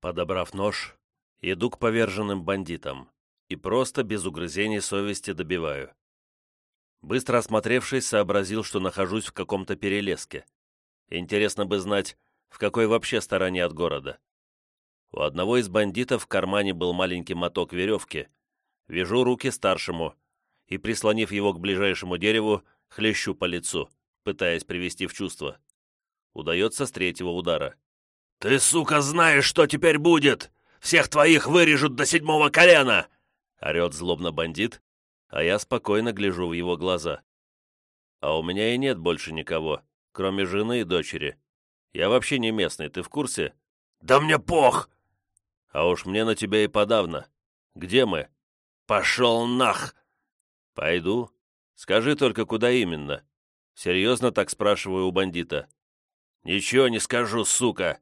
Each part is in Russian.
Подобрав нож, иду к поверженным бандитам и просто без угрызений совести добиваю. Быстро осмотревшись, сообразил, что нахожусь в каком-то перелеске. Интересно бы знать, в какой вообще стороне от города. У одного из бандитов в кармане был маленький моток веревки. Вяжу руки старшему и, прислонив его к ближайшему дереву, хлещу по лицу, пытаясь привести в чувство. Удается с третьего удара. «Ты, сука, знаешь, что теперь будет! Всех твоих вырежут до седьмого колена!» Орет злобно бандит, а я спокойно гляжу в его глаза. А у меня и нет больше никого, кроме жены и дочери. Я вообще не местный, ты в курсе? «Да мне пох!» А уж мне на тебя и подавно. Где мы? «Пошел нах!» «Пойду. Скажи только, куда именно?» Серьезно так спрашиваю у бандита. «Ничего не скажу, сука!»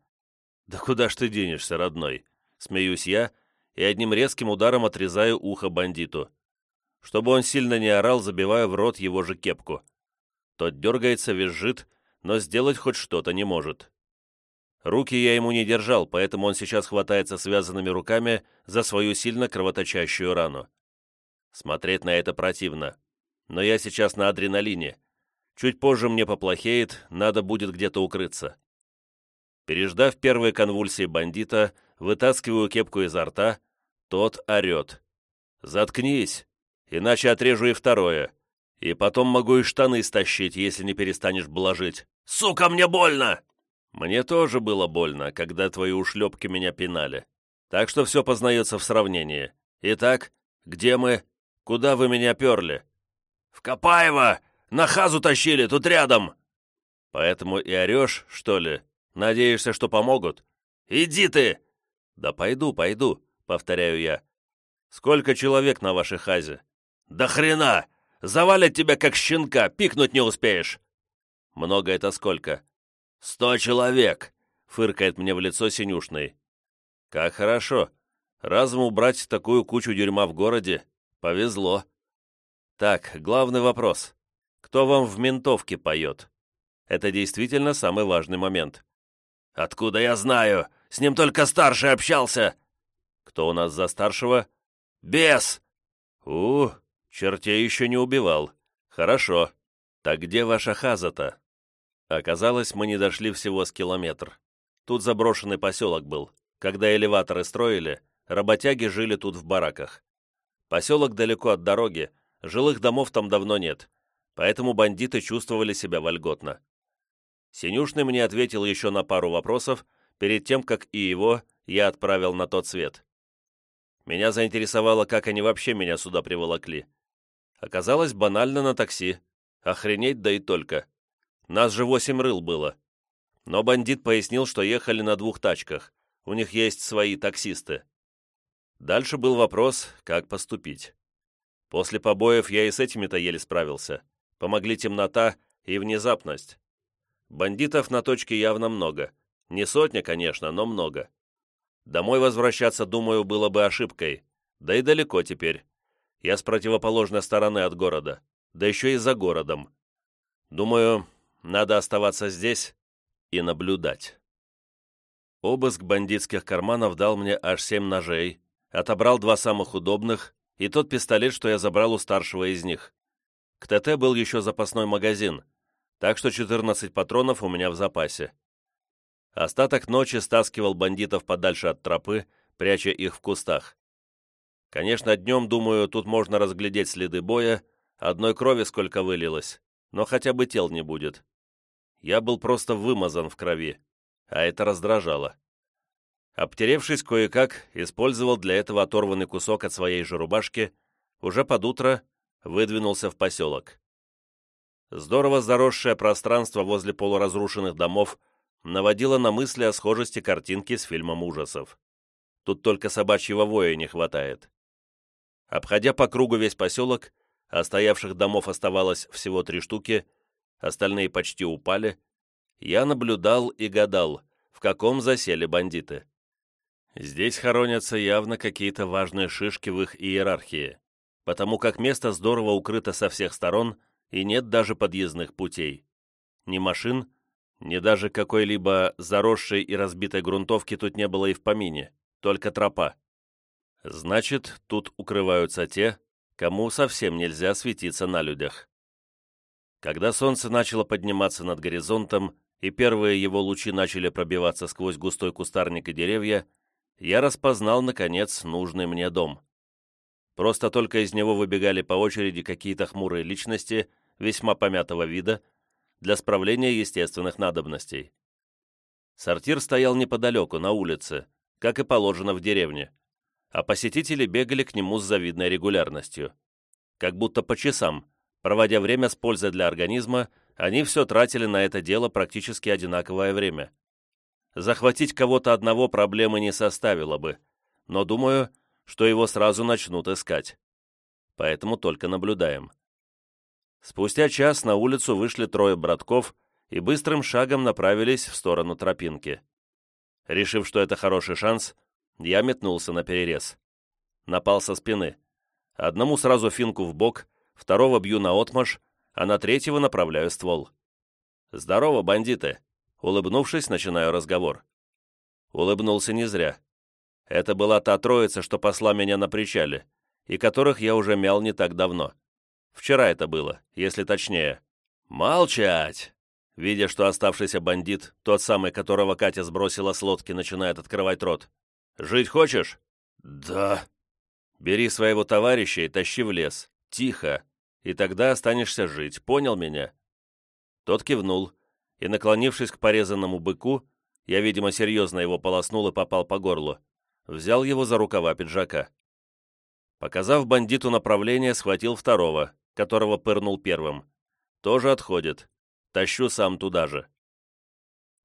«Да куда ж ты денешься, родной?» Смеюсь я и одним резким ударом отрезаю ухо бандиту. Чтобы он сильно не орал, забиваю в рот его же кепку. Тот дергается, визжит, но сделать хоть что-то не может. Руки я ему не держал, поэтому он сейчас хватается связанными руками за свою сильно кровоточащую рану. Смотреть на это противно. Но я сейчас на адреналине. Чуть позже мне поплохеет, надо будет где-то укрыться. Переждав первые конвульсии бандита, вытаскиваю кепку изо рта, тот орет. «Заткнись, иначе отрежу и второе. И потом могу и штаны стащить, если не перестанешь блажить. Сука, мне больно!» Мне тоже было больно, когда твои ушлепки меня пинали. Так что все познается в сравнении. Итак, где мы? Куда вы меня перли? В Копаево! На хазу тащили, тут рядом!» «Поэтому и орешь, что ли? Надеешься, что помогут?» «Иди ты!» «Да пойду, пойду», — повторяю я. «Сколько человек на вашей хазе?» «Да хрена! Завалят тебя, как щенка, пикнуть не успеешь!» «Много это сколько?» «Сто человек!» — фыркает мне в лицо синюшный. «Как хорошо! Разом убрать такую кучу дерьма в городе повезло!» «Так, главный вопрос. Кто вам в ментовке поет?» Это действительно самый важный момент. «Откуда я знаю? С ним только старший общался!» «Кто у нас за старшего?» «Бес!» «У, чертей еще не убивал. Хорошо. Так где ваша хаза-то?» Оказалось, мы не дошли всего с километр. Тут заброшенный поселок был. Когда элеваторы строили, работяги жили тут в бараках. Поселок далеко от дороги, жилых домов там давно нет, поэтому бандиты чувствовали себя вольготно. Синюшный мне ответил еще на пару вопросов, перед тем, как и его я отправил на тот свет. Меня заинтересовало, как они вообще меня сюда приволокли. Оказалось, банально на такси. Охренеть, да и только. Нас же восемь рыл было. Но бандит пояснил, что ехали на двух тачках. У них есть свои таксисты. Дальше был вопрос, как поступить. После побоев я и с этими-то еле справился. Помогли темнота и внезапность. Бандитов на точке явно много. Не сотня, конечно, но много. Домой возвращаться, думаю, было бы ошибкой. Да и далеко теперь. Я с противоположной стороны от города. Да еще и за городом. Думаю, надо оставаться здесь и наблюдать. Обыск бандитских карманов дал мне аж семь ножей, отобрал два самых удобных и тот пистолет, что я забрал у старшего из них. К ТТ был еще запасной магазин, так что 14 патронов у меня в запасе. Остаток ночи стаскивал бандитов подальше от тропы, пряча их в кустах. Конечно, днем, думаю, тут можно разглядеть следы боя, одной крови сколько вылилось, но хотя бы тел не будет я был просто вымазан в крови, а это раздражало. Обтеревшись кое-как, использовал для этого оторванный кусок от своей же рубашки, уже под утро выдвинулся в поселок. Здорово заросшее пространство возле полуразрушенных домов наводило на мысли о схожести картинки с фильмом ужасов. Тут только собачьего воя не хватает. Обходя по кругу весь поселок, а стоявших домов оставалось всего три штуки, остальные почти упали, я наблюдал и гадал, в каком засели бандиты. Здесь хоронятся явно какие-то важные шишки в их иерархии, потому как место здорово укрыто со всех сторон и нет даже подъездных путей. Ни машин, Ни даже какой-либо заросшей и разбитой грунтовки тут не было и в помине, только тропа. Значит, тут укрываются те, кому совсем нельзя светиться на людях. Когда солнце начало подниматься над горизонтом, и первые его лучи начали пробиваться сквозь густой кустарник и деревья, я распознал, наконец, нужный мне дом. Просто только из него выбегали по очереди какие-то хмурые личности, весьма помятого вида, для справления естественных надобностей. Сортир стоял неподалеку, на улице, как и положено в деревне, а посетители бегали к нему с завидной регулярностью. Как будто по часам, проводя время с пользой для организма, они все тратили на это дело практически одинаковое время. Захватить кого-то одного проблемы не составило бы, но думаю, что его сразу начнут искать. Поэтому только наблюдаем. Спустя час на улицу вышли трое братков и быстрым шагом направились в сторону тропинки. Решив, что это хороший шанс, я метнулся на перерез. Напал со спины. Одному сразу финку в бок, второго бью на отмаш, а на третьего направляю ствол. «Здорово, бандиты!» Улыбнувшись, начинаю разговор. Улыбнулся не зря. Это была та троица, что посла меня на причале, и которых я уже мял не так давно. Вчера это было, если точнее. «Молчать!» Видя, что оставшийся бандит, тот самый, которого Катя сбросила с лодки, начинает открывать рот. «Жить хочешь?» «Да». «Бери своего товарища и тащи в лес. Тихо. И тогда останешься жить. Понял меня?» Тот кивнул, и, наклонившись к порезанному быку, я, видимо, серьезно его полоснул и попал по горлу, взял его за рукава пиджака. Показав бандиту направление, схватил второго, которого пырнул первым. Тоже отходит. Тащу сам туда же.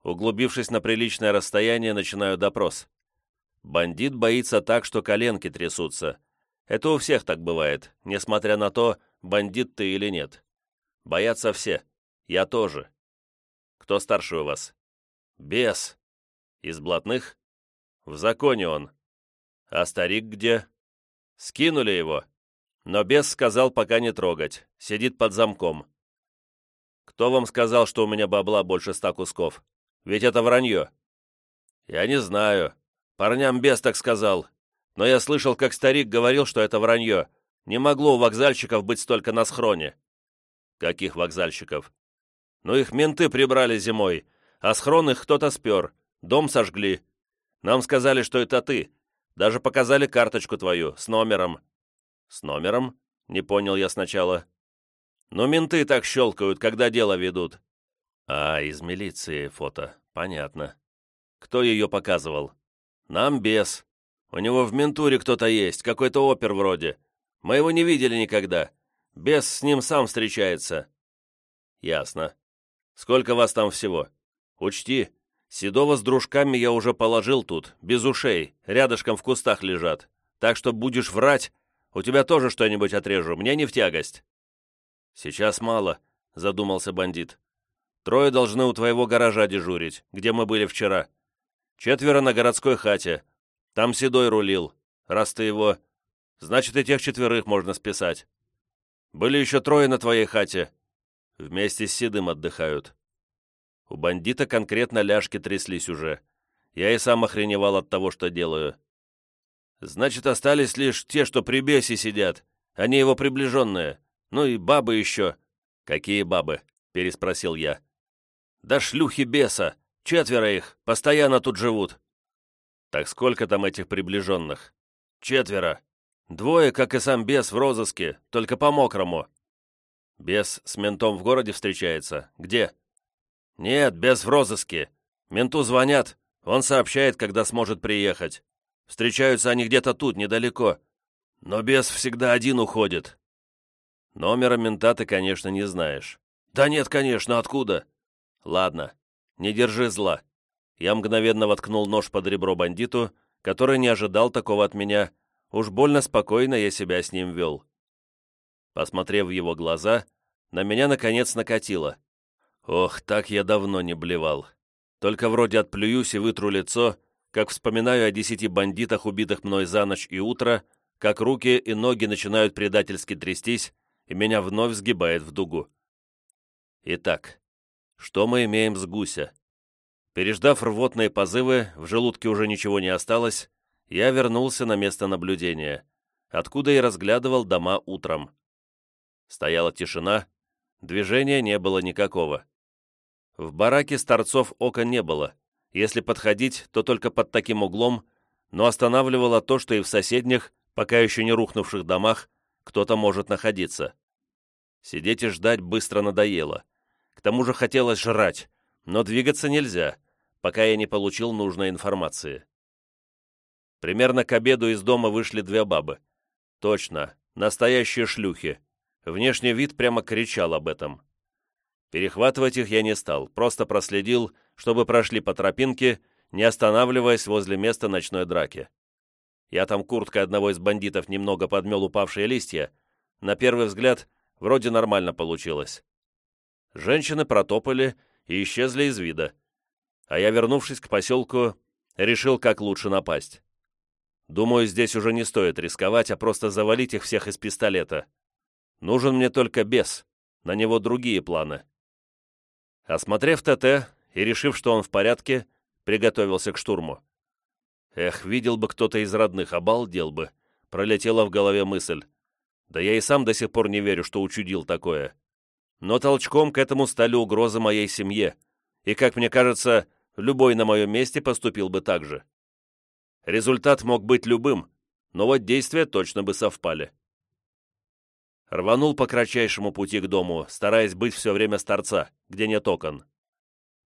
Углубившись на приличное расстояние, начинаю допрос. Бандит боится так, что коленки трясутся. Это у всех так бывает, несмотря на то, бандит ты или нет. Боятся все. Я тоже. Кто старше у вас? Бес. Из блатных? В законе он. А старик где? Скинули его. Но бес сказал пока не трогать, сидит под замком. Кто вам сказал, что у меня бабла больше ста кусков? Ведь это вранье. Я не знаю. Парням бес так сказал. Но я слышал, как старик говорил, что это вранье. Не могло у вокзальщиков быть столько на схроне. Каких вокзальщиков? Ну, их менты прибрали зимой, а схрон их кто-то спер, дом сожгли. Нам сказали, что это ты. Даже показали карточку твою, с номером. «С номером?» — не понял я сначала. «Ну, менты так щелкают, когда дело ведут». «А, из милиции фото. Понятно. Кто ее показывал?» «Нам без. У него в ментуре кто-то есть, какой-то опер вроде. Мы его не видели никогда. Бес с ним сам встречается». «Ясно. Сколько вас там всего? Учти, Седова с дружками я уже положил тут, без ушей, рядышком в кустах лежат. Так что будешь врать, у тебя тоже что-нибудь отрежу, мне не в тягость». «Сейчас мало», — задумался бандит. «Трое должны у твоего гаража дежурить, где мы были вчера. Четверо на городской хате. Там Седой рулил. Раз ты его... Значит, и тех четверых можно списать. Были еще трое на твоей хате. Вместе с Седым отдыхают». У бандита конкретно ляжки тряслись уже. Я и сам охреневал от того, что делаю. Значит, остались лишь те, что при бесе сидят. Они его приближенные. Ну и бабы еще. Какие бабы? Переспросил я. Да шлюхи беса. Четверо их. Постоянно тут живут. Так сколько там этих приближенных? Четверо. Двое, как и сам бес, в розыске, только по-мокрому. Бес с ментом в городе встречается. Где? Нет, бес в розыске. Менту звонят. Он сообщает, когда сможет приехать. Встречаются они где-то тут, недалеко. Но бес всегда один уходит. Номера мента ты, конечно, не знаешь. Да нет, конечно, откуда? Ладно, не держи зла. Я мгновенно воткнул нож под ребро бандиту, который не ожидал такого от меня. Уж больно спокойно я себя с ним вел. Посмотрев в его глаза, на меня наконец накатило. Ох, так я давно не блевал. Только вроде отплююсь и вытру лицо, как вспоминаю о десяти бандитах, убитых мной за ночь и утро, как руки и ноги начинают предательски трястись, и меня вновь сгибает в дугу. Итак, Что мы имеем с гуся? Переждав рвотные позывы, в желудке уже ничего не осталось, я вернулся на место наблюдения, откуда и разглядывал дома утром. Стояла тишина, движения не было никакого. В бараке с торцов окон не было. Если подходить, то только под таким углом, но останавливало то, что и в соседних, пока еще не рухнувших домах, кто-то может находиться. Сидеть и ждать быстро надоело. К тому же хотелось жрать, но двигаться нельзя, пока я не получил нужной информации. Примерно к обеду из дома вышли две бабы. Точно, настоящие шлюхи. Внешний вид прямо кричал об этом. Перехватывать их я не стал, просто проследил, чтобы прошли по тропинке, не останавливаясь возле места ночной драки. Я там курткой одного из бандитов немного подмел упавшие листья. На первый взгляд, вроде нормально получилось. Женщины протопали и исчезли из вида. А я, вернувшись к поселку, решил, как лучше напасть. Думаю, здесь уже не стоит рисковать, а просто завалить их всех из пистолета. Нужен мне только бес, на него другие планы. Осмотрев ТТ и решив, что он в порядке, приготовился к штурму. Эх, видел бы кто-то из родных, обалдел бы. Пролетела в голове мысль. Да я и сам до сих пор не верю, что учудил такое. Но толчком к этому стали угрозы моей семье. И, как мне кажется, любой на моем месте поступил бы так же. Результат мог быть любым, но вот действия точно бы совпали. Рванул по кратчайшему пути к дому, стараясь быть все время с торца, где нет окон.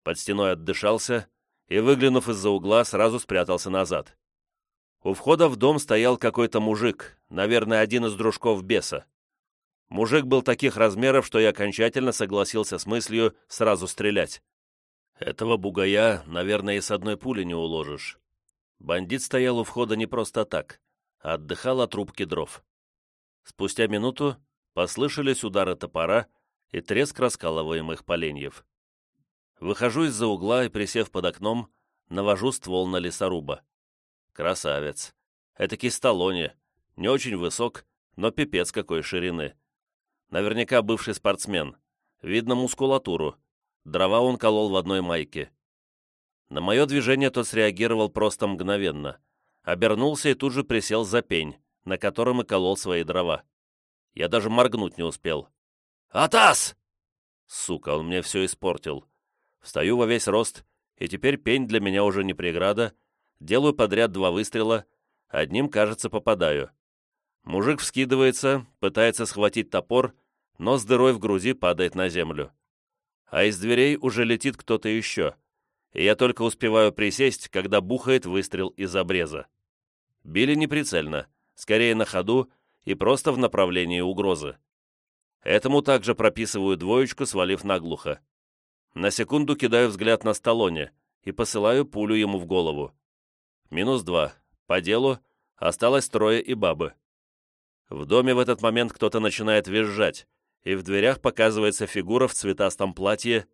Под стеной отдышался и, выглянув из-за угла, сразу спрятался назад. У входа в дом стоял какой-то мужик, наверное, один из дружков беса. Мужик был таких размеров, что я окончательно согласился с мыслью сразу стрелять. Этого бугая, наверное, и с одной пули не уложишь. Бандит стоял у входа не просто так, а отдыхал от трубки дров. Спустя минуту послышались удары топора и треск раскалываемых поленьев. Выхожу из-за угла и, присев под окном, навожу ствол на лесоруба. Красавец. Этакий Сталлоне. Не очень высок, но пипец какой ширины. Наверняка бывший спортсмен. Видно мускулатуру. Дрова он колол в одной майке. На мое движение тот среагировал просто мгновенно. Обернулся и тут же присел за пень, на котором и колол свои дрова. Я даже моргнуть не успел. «Атас!» Сука, он мне все испортил. Встаю во весь рост, и теперь пень для меня уже не преграда. Делаю подряд два выстрела, одним, кажется, попадаю. Мужик вскидывается, пытается схватить топор, но с дырой в груди падает на землю. А из дверей уже летит кто-то еще, и я только успеваю присесть, когда бухает выстрел из обреза. Били неприцельно, скорее на ходу и просто в направлении угрозы. Этому также прописываю двоечку, свалив наглухо. На секунду кидаю взгляд на Сталлоне и посылаю пулю ему в голову. Минус два. По делу осталось трое и бабы. В доме в этот момент кто-то начинает визжать, и в дверях показывается фигура в цветастом платье,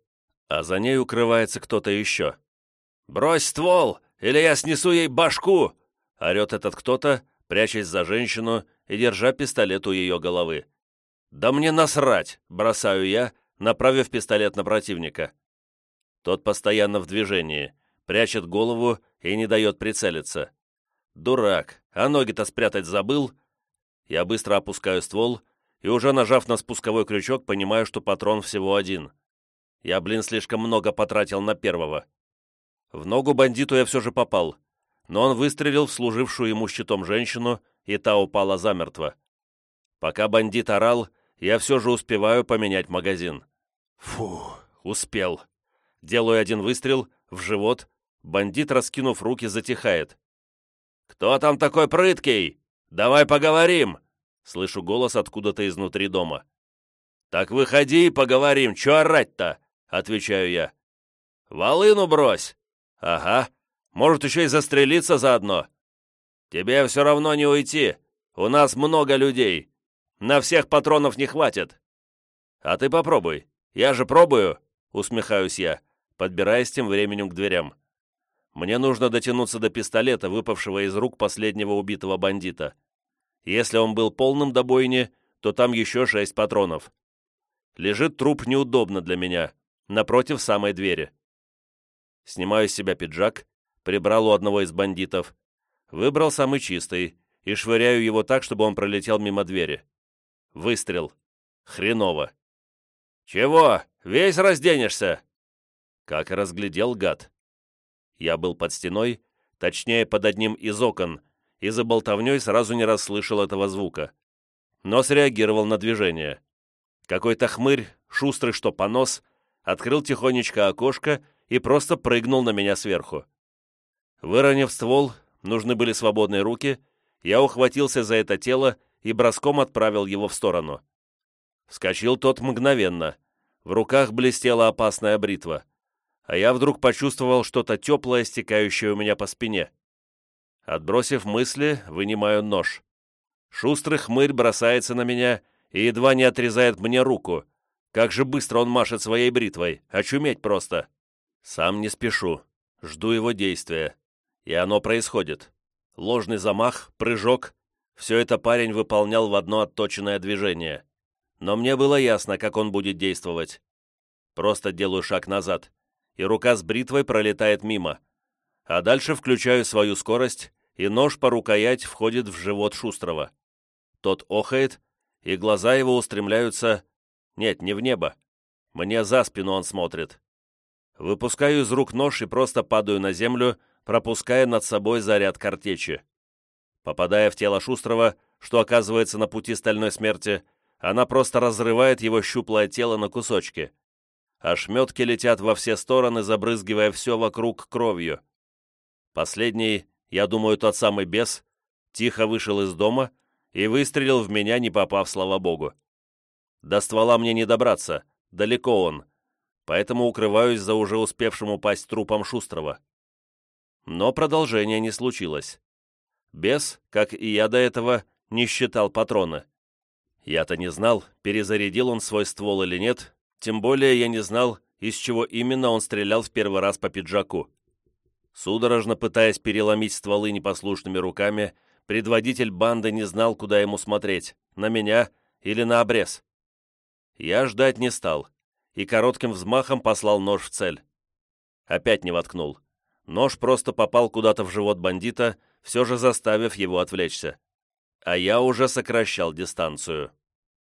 а за ней укрывается кто-то еще. «Брось ствол, или я снесу ей башку!» — орет этот кто-то, прячась за женщину и держа пистолет у ее головы. «Да мне насрать!» — бросаю я, направив пистолет на противника. Тот постоянно в движении, прячет голову и не дает прицелиться. Дурак, а ноги-то спрятать забыл. Я быстро опускаю ствол и уже нажав на спусковой крючок, понимаю, что патрон всего один. Я, блин, слишком много потратил на первого. В ногу бандиту я все же попал, но он выстрелил в служившую ему щитом женщину, и та упала замертво. Пока бандит орал, я все же успеваю поменять магазин. Фу, успел. Делаю один выстрел, в живот. Бандит, раскинув руки, затихает. «Кто там такой прыткий? Давай поговорим!» Слышу голос откуда-то изнутри дома. «Так выходи и поговорим, чё орать-то?» Отвечаю я. «Волыну брось!» «Ага, может, еще и застрелиться заодно?» «Тебе все равно не уйти, у нас много людей, на всех патронов не хватит». «А ты попробуй, я же пробую», — усмехаюсь я, подбираясь тем временем к дверям. «Мне нужно дотянуться до пистолета, выпавшего из рук последнего убитого бандита. Если он был полным до бойни, то там еще шесть патронов. Лежит труп неудобно для меня, напротив самой двери. Снимаю с себя пиджак, прибрал у одного из бандитов, выбрал самый чистый и швыряю его так, чтобы он пролетел мимо двери. Выстрел. Хреново. «Чего? Весь разденешься?» Как разглядел гад. Я был под стеной, точнее, под одним из окон, и за болтовней сразу не расслышал этого звука. Но среагировал на движение. Какой-то хмырь, шустрый что понос, открыл тихонечко окошко и просто прыгнул на меня сверху. Выронив ствол, нужны были свободные руки, я ухватился за это тело и броском отправил его в сторону. Вскочил тот мгновенно. В руках блестела опасная бритва. А я вдруг почувствовал что-то теплое, стекающее у меня по спине. Отбросив мысли, вынимаю нож. Шустрый хмырь бросается на меня и едва не отрезает мне руку. Как же быстро он машет своей бритвой, очуметь просто. Сам не спешу, жду его действия. И оно происходит. Ложный замах, прыжок. Все это парень выполнял в одно отточенное движение. Но мне было ясно, как он будет действовать. Просто делаю шаг назад, и рука с бритвой пролетает мимо. А дальше включаю свою скорость, и нож по рукоять входит в живот Шустрого. Тот охает, и глаза его устремляются... Нет, не в небо. Мне за спину он смотрит. Выпускаю из рук нож и просто падаю на землю, пропуская над собой заряд картечи. Попадая в тело Шустрого, что оказывается на пути стальной смерти, она просто разрывает его щуплое тело на кусочки. Ошметки летят во все стороны, забрызгивая все вокруг кровью. Последний, я думаю, тот самый бес, тихо вышел из дома и выстрелил в меня, не попав, слава богу. До ствола мне не добраться, далеко он, поэтому укрываюсь за уже успевшим упасть трупом Шустрого. Но продолжения не случилось. Бес, как и я до этого, не считал патроны. Я-то не знал, перезарядил он свой ствол или нет, тем более я не знал, из чего именно он стрелял в первый раз по пиджаку. Судорожно пытаясь переломить стволы непослушными руками, предводитель банды не знал, куда ему смотреть, на меня или на обрез. Я ждать не стал, и коротким взмахом послал нож в цель. Опять не воткнул. Нож просто попал куда-то в живот бандита, все же заставив его отвлечься. А я уже сокращал дистанцию.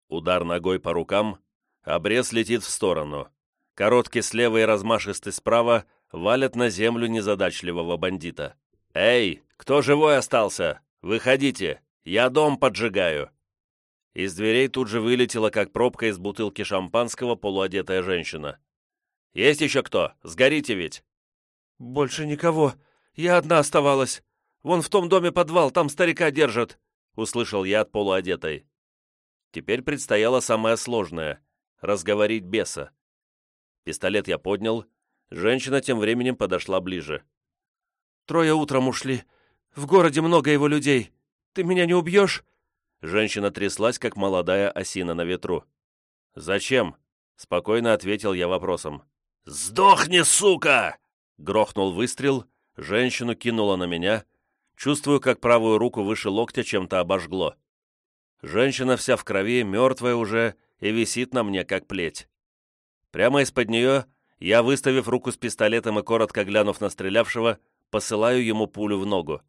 Удар ногой по рукам, обрез летит в сторону. Короткий слева и размашистый справа валят на землю незадачливого бандита. «Эй, кто живой остался? Выходите! Я дом поджигаю!» Из дверей тут же вылетела, как пробка из бутылки шампанского, полуодетая женщина. «Есть еще кто? Сгорите ведь!» «Больше никого. Я одна оставалась. Вон в том доме подвал, там старика держат», — услышал я от полуодетой. Теперь предстояло самое сложное — разговорить беса. Пистолет я поднял, женщина тем временем подошла ближе. «Трое утром ушли. В городе много его людей. Ты меня не убьешь?» Женщина тряслась, как молодая осина на ветру. «Зачем?» — спокойно ответил я вопросом. «Сдохни, сука!» Грохнул выстрел, женщину кинуло на меня. Чувствую, как правую руку выше локтя чем-то обожгло. Женщина вся в крови, мертвая уже, и висит на мне, как плеть. Прямо из-под нее я, выставив руку с пистолетом и коротко глянув на стрелявшего, посылаю ему пулю в ногу.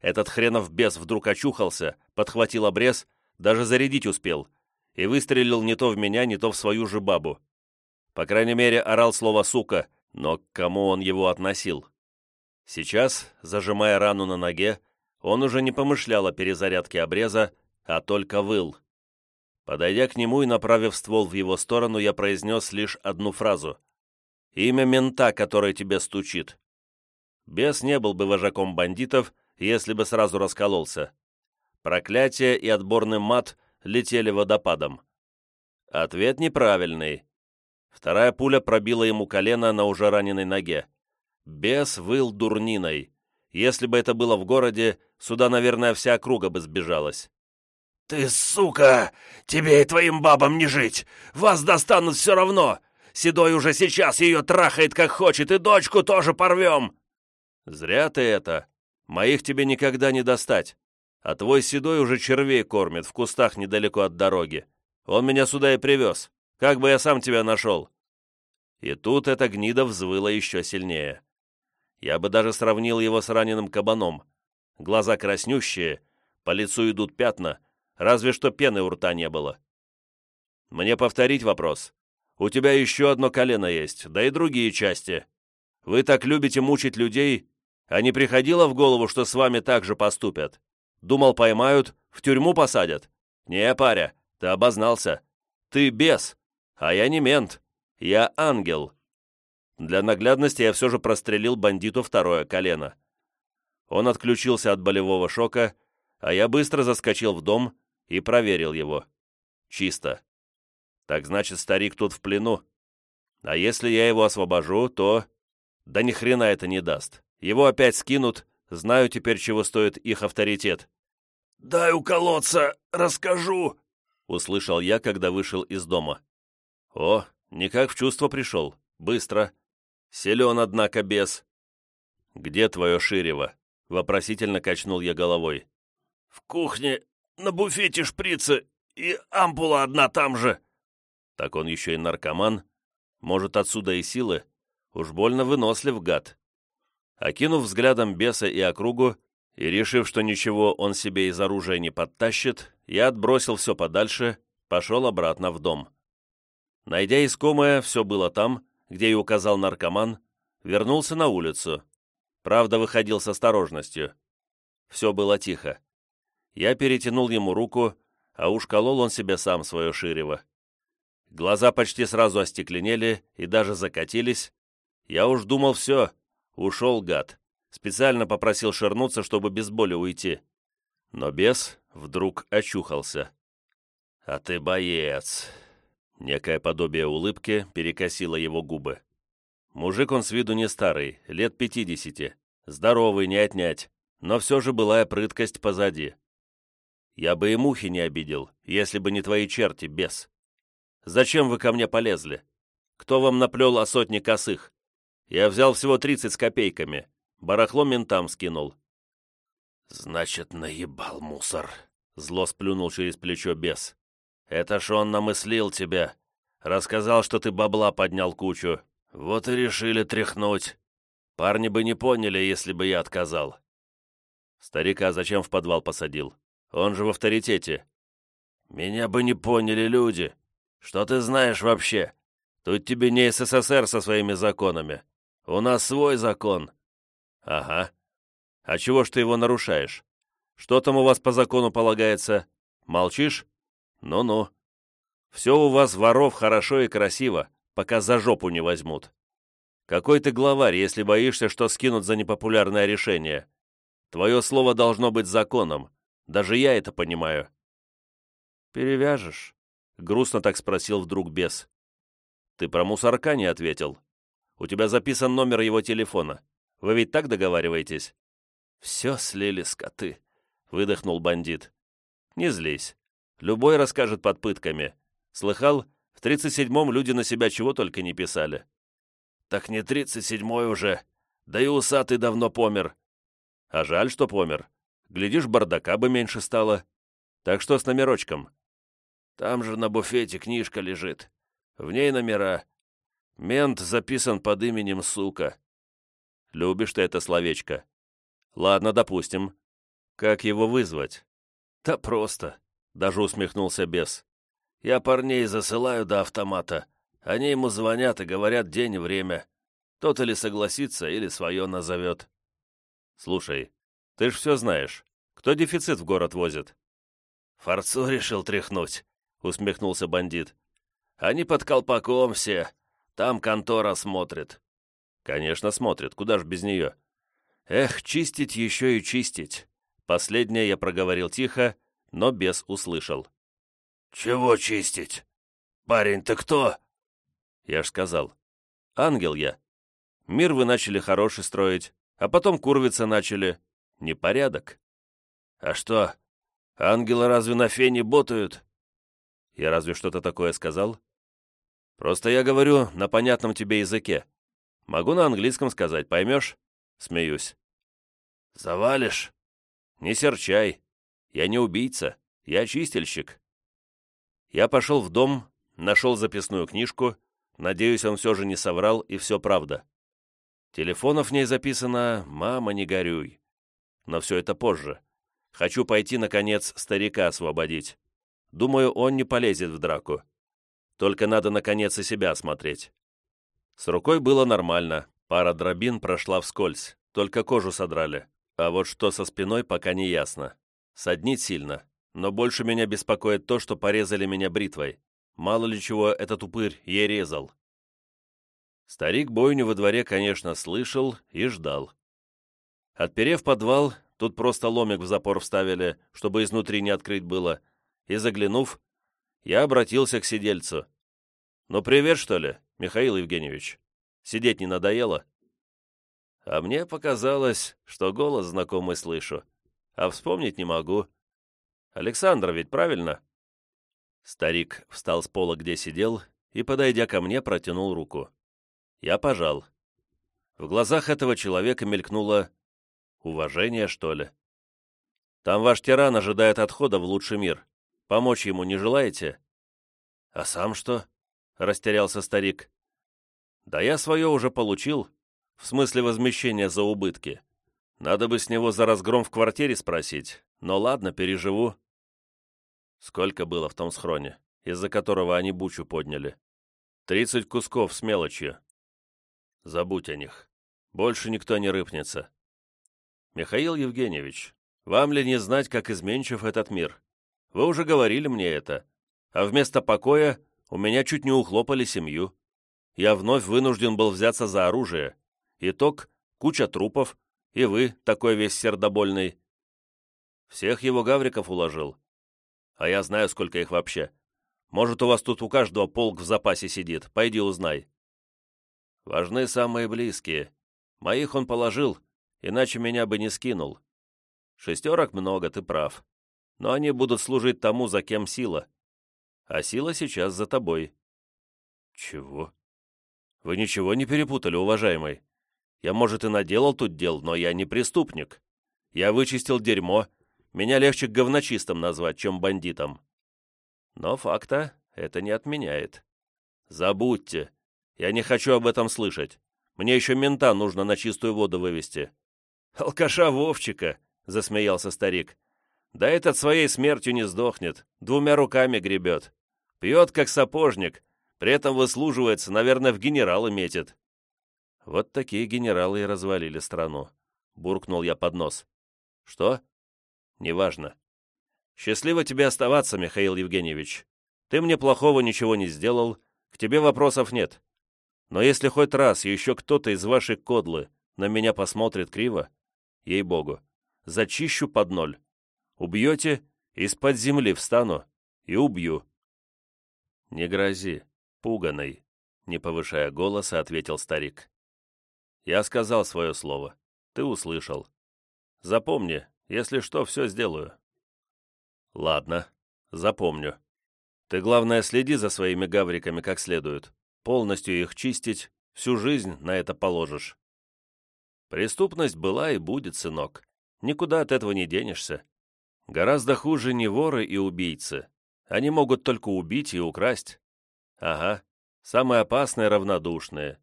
Этот хренов бес вдруг очухался, подхватил обрез, даже зарядить успел, и выстрелил не то в меня, не то в свою же бабу. По крайней мере, орал слово «сука», но к кому он его относил? Сейчас, зажимая рану на ноге, он уже не помышлял о перезарядке обреза, а только выл. Подойдя к нему и направив ствол в его сторону, я произнес лишь одну фразу. «Имя мента, который тебе стучит». Бес не был бы вожаком бандитов, если бы сразу раскололся. Проклятие и отборный мат летели водопадом. Ответ неправильный. Вторая пуля пробила ему колено на уже раненой ноге. Бес выл дурниной. Если бы это было в городе, сюда, наверное, вся округа бы сбежалась. «Ты, сука! Тебе и твоим бабам не жить! Вас достанут все равно! Седой уже сейчас ее трахает как хочет, и дочку тоже порвем!» «Зря ты это. Моих тебе никогда не достать. А твой Седой уже червей кормит в кустах недалеко от дороги. Он меня сюда и привез. Как бы я сам тебя нашел?» И тут эта гнида взвыла еще сильнее. Я бы даже сравнил его с раненым кабаном. Глаза краснющие, по лицу идут пятна, разве что пены у рта не было. Мне повторить вопрос. У тебя еще одно колено есть, да и другие части. Вы так любите мучить людей, а не приходило в голову, что с вами так же поступят? Думал, поймают, в тюрьму посадят? Не, паря, ты обознался. Ты бес, а я не мент. Я ангел. Для наглядности я все же прострелил бандиту второе колено. Он отключился от болевого шока, а я быстро заскочил в дом и проверил его. Чисто. Так значит, старик тут в плену. А если я его освобожу, то... Да ни хрена это не даст. Его опять скинут, знаю теперь, чего стоит их авторитет. «Дай уколоться, расскажу!» — услышал я, когда вышел из дома. О, никак в чувство пришел. Быстро. Силен, однако, без. «Где твое ширево?» — вопросительно качнул я головой. «В кухне, на буфете шприцы, и ампула одна там же», так он еще и наркоман. Может, отсюда и силы. Уж больно вынослив гад. Окинув взглядом беса и округу, и решив, что ничего он себе из оружия не подтащит, я отбросил все подальше, пошел обратно в дом. Найдя искомое, все было там, где и указал наркоман, вернулся на улицу. Правда, выходил с осторожностью. Все было тихо. Я перетянул ему руку, а уж колол он себе сам свое ширево. Глаза почти сразу остекленели и даже закатились. Я уж думал, все, ушел гад. Специально попросил шернуться, чтобы без боли уйти. Но бес вдруг очухался. «А ты боец!» Некое подобие улыбки перекосило его губы. Мужик он с виду не старый, лет пятидесяти. Здоровый, не отнять, но все же былая прыткость позади. Я бы и мухи не обидел, если бы не твои черти, бес. Зачем вы ко мне полезли? Кто вам наплел о сотне косых? Я взял всего тридцать с копейками. Барахло ментам скинул». «Значит, наебал мусор», — зло сплюнул через плечо бес. «Это ж он намыслил тебя. Рассказал, что ты бабла поднял кучу. Вот и решили тряхнуть. Парни бы не поняли, если бы я отказал». «Старика зачем в подвал посадил? Он же в авторитете». «Меня бы не поняли люди. Что ты знаешь вообще? Тут тебе не СССР со своими законами. У нас свой закон». «Ага. А чего ж ты его нарушаешь? Что там у вас по закону полагается? Молчишь? Ну-ну. Все у вас, воров, хорошо и красиво, пока за жопу не возьмут. Какой ты главарь, если боишься, что скинут за непопулярное решение? Твое слово должно быть законом. Даже я это понимаю». «Перевяжешь?» Грустно так спросил вдруг бес. «Ты про мусорка не ответил. У тебя записан номер его телефона. Вы ведь так договариваетесь?» «Все слили скоты», — выдохнул бандит. «Не злись. Любой расскажет под пытками. Слыхал, в тридцать седьмом люди на себя чего только не писали». «Так не тридцать седьмой уже. Да и усатый давно помер». «А жаль, что помер. Глядишь, бардака бы меньше стало. Так что с номерочком?» Там же на буфете книжка лежит. В ней номера. Мент записан под именем Сука. Любишь ты это словечко. Ладно, допустим. Как его вызвать? Да просто. Даже усмехнулся бес. Я парней засылаю до автомата. Они ему звонят и говорят день и время. Тот или согласится, или свое назовет. Слушай, ты ж все знаешь. Кто дефицит в город возит? Форцу решил тряхнуть усмехнулся бандит. «Они под колпаком все. Там контора смотрит». «Конечно смотрит. Куда ж без нее?» «Эх, чистить еще и чистить». Последнее я проговорил тихо, но без услышал. «Чего чистить? Парень, ты кто?» Я ж сказал. «Ангел я. Мир вы начали хороший строить, а потом курвиться начали. Непорядок». «А что, ангелы разве на фене ботают?» Я разве что-то такое сказал? Просто я говорю на понятном тебе языке. Могу на английском сказать, поймешь? Смеюсь. Завалишь? Не серчай. Я не убийца, я чистильщик. Я пошел в дом, нашел записную книжку, Надеюсь, он все же не соврал, и все правда. Телефонов в ней записано «Мама, не горюй». Но все это позже. Хочу пойти, наконец, старика освободить. Думаю, он не полезет в драку. Только надо, наконец, и себя осмотреть. С рукой было нормально, пара дробин прошла вскользь, только кожу содрали. А вот что со спиной, пока не ясно. Соднить сильно, но больше меня беспокоит то, что порезали меня бритвой. Мало ли чего этот упырь ей резал. Старик бойню во дворе, конечно, слышал и ждал. Отперев подвал, тут просто ломик в запор вставили, чтобы изнутри не открыть было, и заглянув, я обратился к сидельцу. «Ну, привет, что ли, Михаил Евгеньевич? Сидеть не надоело?» А мне показалось, что голос знакомый слышу, а вспомнить не могу. Александр ведь, правильно?» Старик встал с пола, где сидел, и, подойдя ко мне, протянул руку. Я пожал. В глазах этого человека мелькнуло уважение, что ли. «Там ваш тиран ожидает отхода в лучший мир. Помочь ему не желаете?» «А сам что?» — растерялся старик. «Да я свое уже получил, в смысле возмещения за убытки. Надо бы с него за разгром в квартире спросить, но ладно, переживу. Сколько было в том схроне, из-за которого они бучу подняли? Тридцать кусков с мелочью. Забудь о них. Больше никто не рыпнется. Михаил Евгеньевич, вам ли не знать, как изменчив этот мир? Вы уже говорили мне это. А вместо покоя у меня чуть не ухлопали семью. Я вновь вынужден был взяться за оружие. Итог — куча трупов, и вы, такой весь сердобольный. Всех его гавриков уложил. А я знаю, сколько их вообще. Может, у вас тут у каждого полк в запасе сидит. Пойди узнай. Важны самые близкие. Моих он положил, иначе меня бы не скинул. Шестерок много, ты прав. Но они будут служить тому, за кем сила. А сила сейчас за тобой. Чего? Вы ничего не перепутали, уважаемый? Я, может, и наделал тут дел, но я не преступник. Я вычистил дерьмо. Меня легче говночистом назвать, чем бандитом. Но факта это не отменяет. Забудьте. Я не хочу об этом слышать. Мне еще мента нужно на чистую воду вывести. Алкаша Вовчика, засмеялся старик. Да этот своей смертью не сдохнет, двумя руками гребет. Пьет, как сапожник, при этом выслуживается, наверное, в генералы метит. Вот такие генералы и развалили страну. Буркнул я под нос. Что? Неважно. Счастливо тебе оставаться, Михаил Евгеньевич. Ты мне плохого ничего не сделал, к тебе вопросов нет. Но если хоть раз еще кто-то из вашей кодлы на меня посмотрит криво, ей-богу, зачищу под ноль. Убьете, из-под земли встану и убью. Не грози, пуганый, не повышая голоса, ответил старик. Я сказал свое слово. Ты услышал. Запомни, если что, все сделаю. Ладно, запомню. Ты, главное, следи за своими гавриками как следует. Полностью их чистить, всю жизнь на это положишь. Преступность была и будет, сынок. Никуда от этого не денешься. Гораздо хуже не воры и убийцы. Они могут только убить и украсть. Ага, самые опасные равнодушные.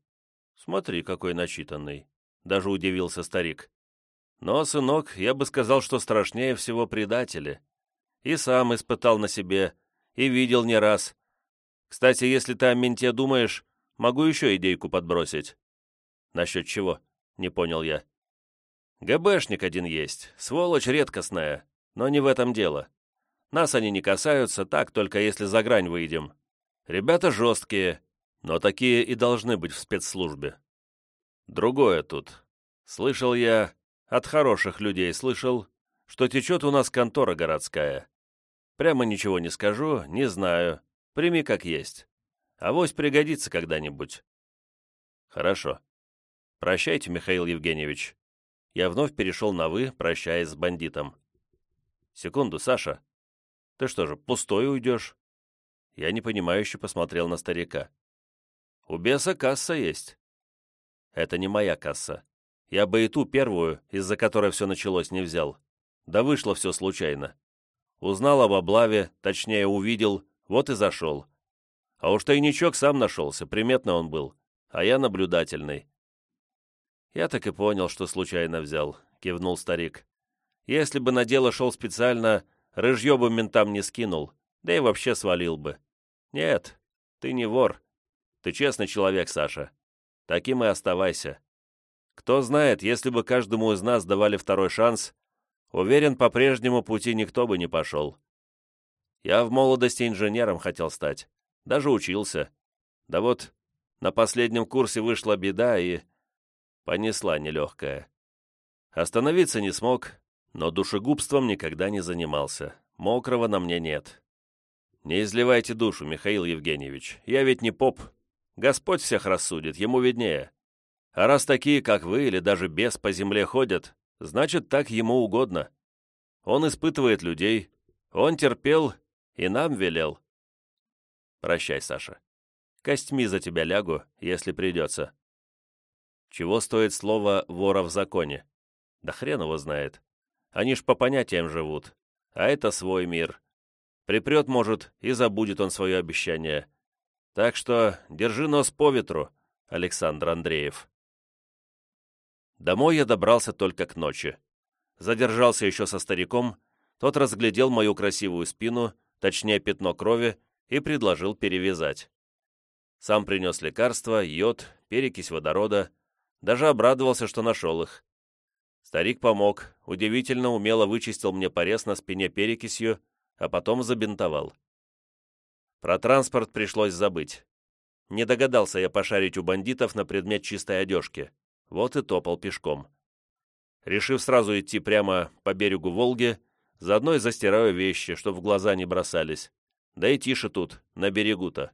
«Смотри, какой начитанный!» — даже удивился старик. «Но, сынок, я бы сказал, что страшнее всего предатели. И сам испытал на себе, и видел не раз. Кстати, если ты о менте думаешь, могу еще идейку подбросить». «Насчет чего?» — не понял я. «ГБшник один есть, сволочь редкостная, но не в этом дело. Нас они не касаются, так только если за грань выйдем. Ребята жесткие, но такие и должны быть в спецслужбе. Другое тут. Слышал я, от хороших людей слышал, что течет у нас контора городская. Прямо ничего не скажу, не знаю. Прими как есть. Авось пригодится когда-нибудь. Хорошо. Прощайте, Михаил Евгеньевич. Я вновь перешел на «вы», прощаясь с бандитом. Секунду, Саша. Ты что же, пустой уйдешь? Я непонимающе посмотрел на старика. У беса касса есть. Это не моя касса. Я бы и ту первую, из-за которой все началось, не взял. Да вышло все случайно. Узнал об облаве, точнее увидел, вот и зашел. А уж тайничок сам нашелся, приметно он был, а я наблюдательный. Я так и понял, что случайно взял, кивнул старик. Если бы на дело шел специально, рыжье бы ментам не скинул, да и вообще свалил бы. Нет, ты не вор. Ты честный человек, Саша. Таким и оставайся. Кто знает, если бы каждому из нас давали второй шанс, уверен, по прежнему пути никто бы не пошел. Я в молодости инженером хотел стать. Даже учился. Да вот, на последнем курсе вышла беда и... Понесла нелегкая. Остановиться не смог, но душегубством никогда не занимался. Мокрого на мне нет. Не изливайте душу, Михаил Евгеньевич. Я ведь не поп. Господь всех рассудит, ему виднее. А раз такие, как вы, или даже без по земле ходят, значит, так ему угодно. Он испытывает людей, он терпел и нам велел. Прощай, Саша. Костьми за тебя лягу, если придется. Чего стоит слово «вора в законе»? Да хрен его знает. Они ж по понятиям живут. А это свой мир. Припрет, может, и забудет он свое обещание. Так что держи нос по ветру, Александр Андреев. Домой я добрался только к ночи. Задержался еще со стариком, тот разглядел мою красивую спину, точнее пятно крови, и предложил перевязать. Сам принес лекарства, йод, перекись водорода, даже обрадовался, что нашел их. Старик помог, удивительно умело вычистил мне порез на спине перекисью, а потом забинтовал. Про транспорт пришлось забыть. Не догадался я пошарить у бандитов на предмет чистой одежки. Вот и топал пешком. Решив сразу идти прямо по берегу Волги, заодно и застираю вещи, чтоб в глаза не бросались. Да и тише тут, на берегу-то.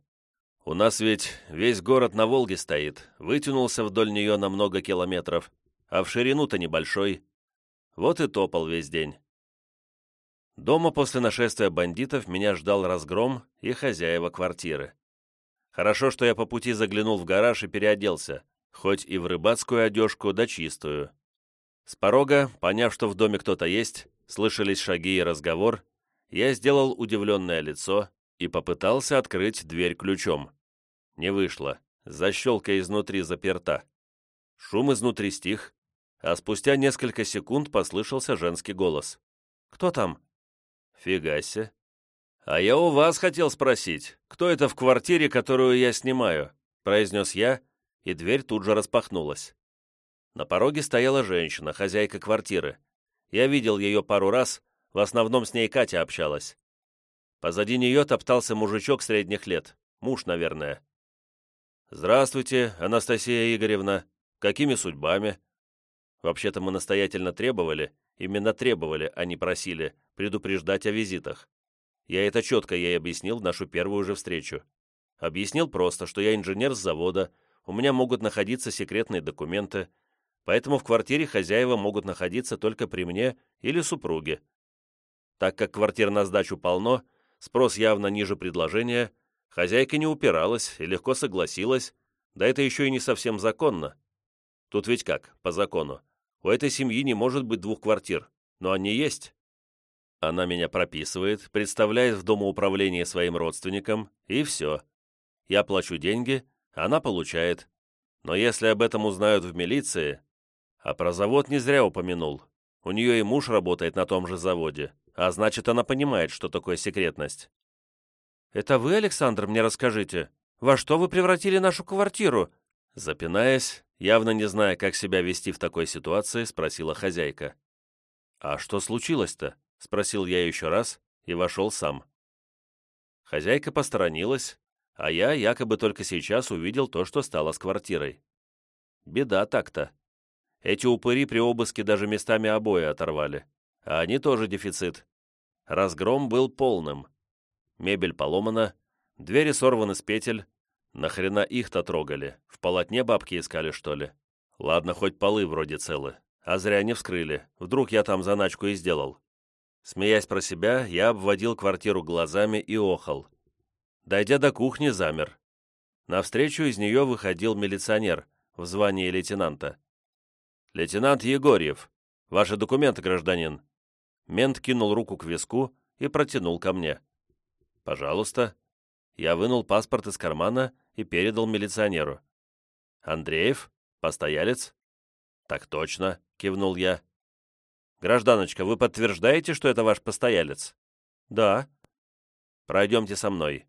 У нас ведь весь город на Волге стоит, вытянулся вдоль нее на много километров, а в ширину-то небольшой. Вот и топал весь день. Дома после нашествия бандитов меня ждал разгром и хозяева квартиры. Хорошо, что я по пути заглянул в гараж и переоделся, хоть и в рыбацкую одежку, да чистую. С порога, поняв, что в доме кто-то есть, слышались шаги и разговор, я сделал удивленное лицо и попытался открыть дверь ключом. Не вышло, защелка изнутри заперта. Шум изнутри стих, а спустя несколько секунд послышался женский голос. «Кто там?» «Фигася». «А я у вас хотел спросить, кто это в квартире, которую я снимаю?» произнес я, и дверь тут же распахнулась. На пороге стояла женщина, хозяйка квартиры. Я видел ее пару раз, в основном с ней Катя общалась. Позади нее топтался мужичок средних лет, муж, наверное. «Здравствуйте, Анастасия Игоревна. Какими судьбами?» Вообще-то мы настоятельно требовали, именно требовали, а не просили, предупреждать о визитах. Я это четко ей объяснил в нашу первую же встречу. Объяснил просто, что я инженер с завода, у меня могут находиться секретные документы, поэтому в квартире хозяева могут находиться только при мне или супруге. Так как квартир на сдачу полно, спрос явно ниже предложения, хозяйка не упиралась и легко согласилась, да это еще и не совсем законно. Тут ведь как, по закону, у этой семьи не может быть двух квартир, но они есть. Она меня прописывает, представляет в домоуправление своим родственникам, и все. Я плачу деньги, она получает. Но если об этом узнают в милиции... А про завод не зря упомянул. У нее и муж работает на том же заводе, а значит, она понимает, что такое секретность. «Это вы, Александр, мне расскажите? Во что вы превратили нашу квартиру?» Запинаясь, явно не зная, как себя вести в такой ситуации, спросила хозяйка. «А что случилось-то?» — спросил я еще раз и вошел сам. Хозяйка посторонилась, а я якобы только сейчас увидел то, что стало с квартирой. Беда так-то. Эти упыри при обыске даже местами обои оторвали, а они тоже дефицит. Разгром был полным. Мебель поломана, двери сорваны с петель. Нахрена их-то трогали? В полотне бабки искали, что ли? Ладно, хоть полы вроде целы. А зря не вскрыли. Вдруг я там заначку и сделал. Смеясь про себя, я обводил квартиру глазами и охал. Дойдя до кухни, замер. Навстречу из нее выходил милиционер в звании лейтенанта. «Лейтенант Егорьев, ваши документы, гражданин». Мент кинул руку к виску и протянул ко мне. «Пожалуйста». Я вынул паспорт из кармана и передал милиционеру. «Андреев? Постоялец?» «Так точно», — кивнул я. «Гражданочка, вы подтверждаете, что это ваш постоялец?» «Да». «Пройдемте со мной.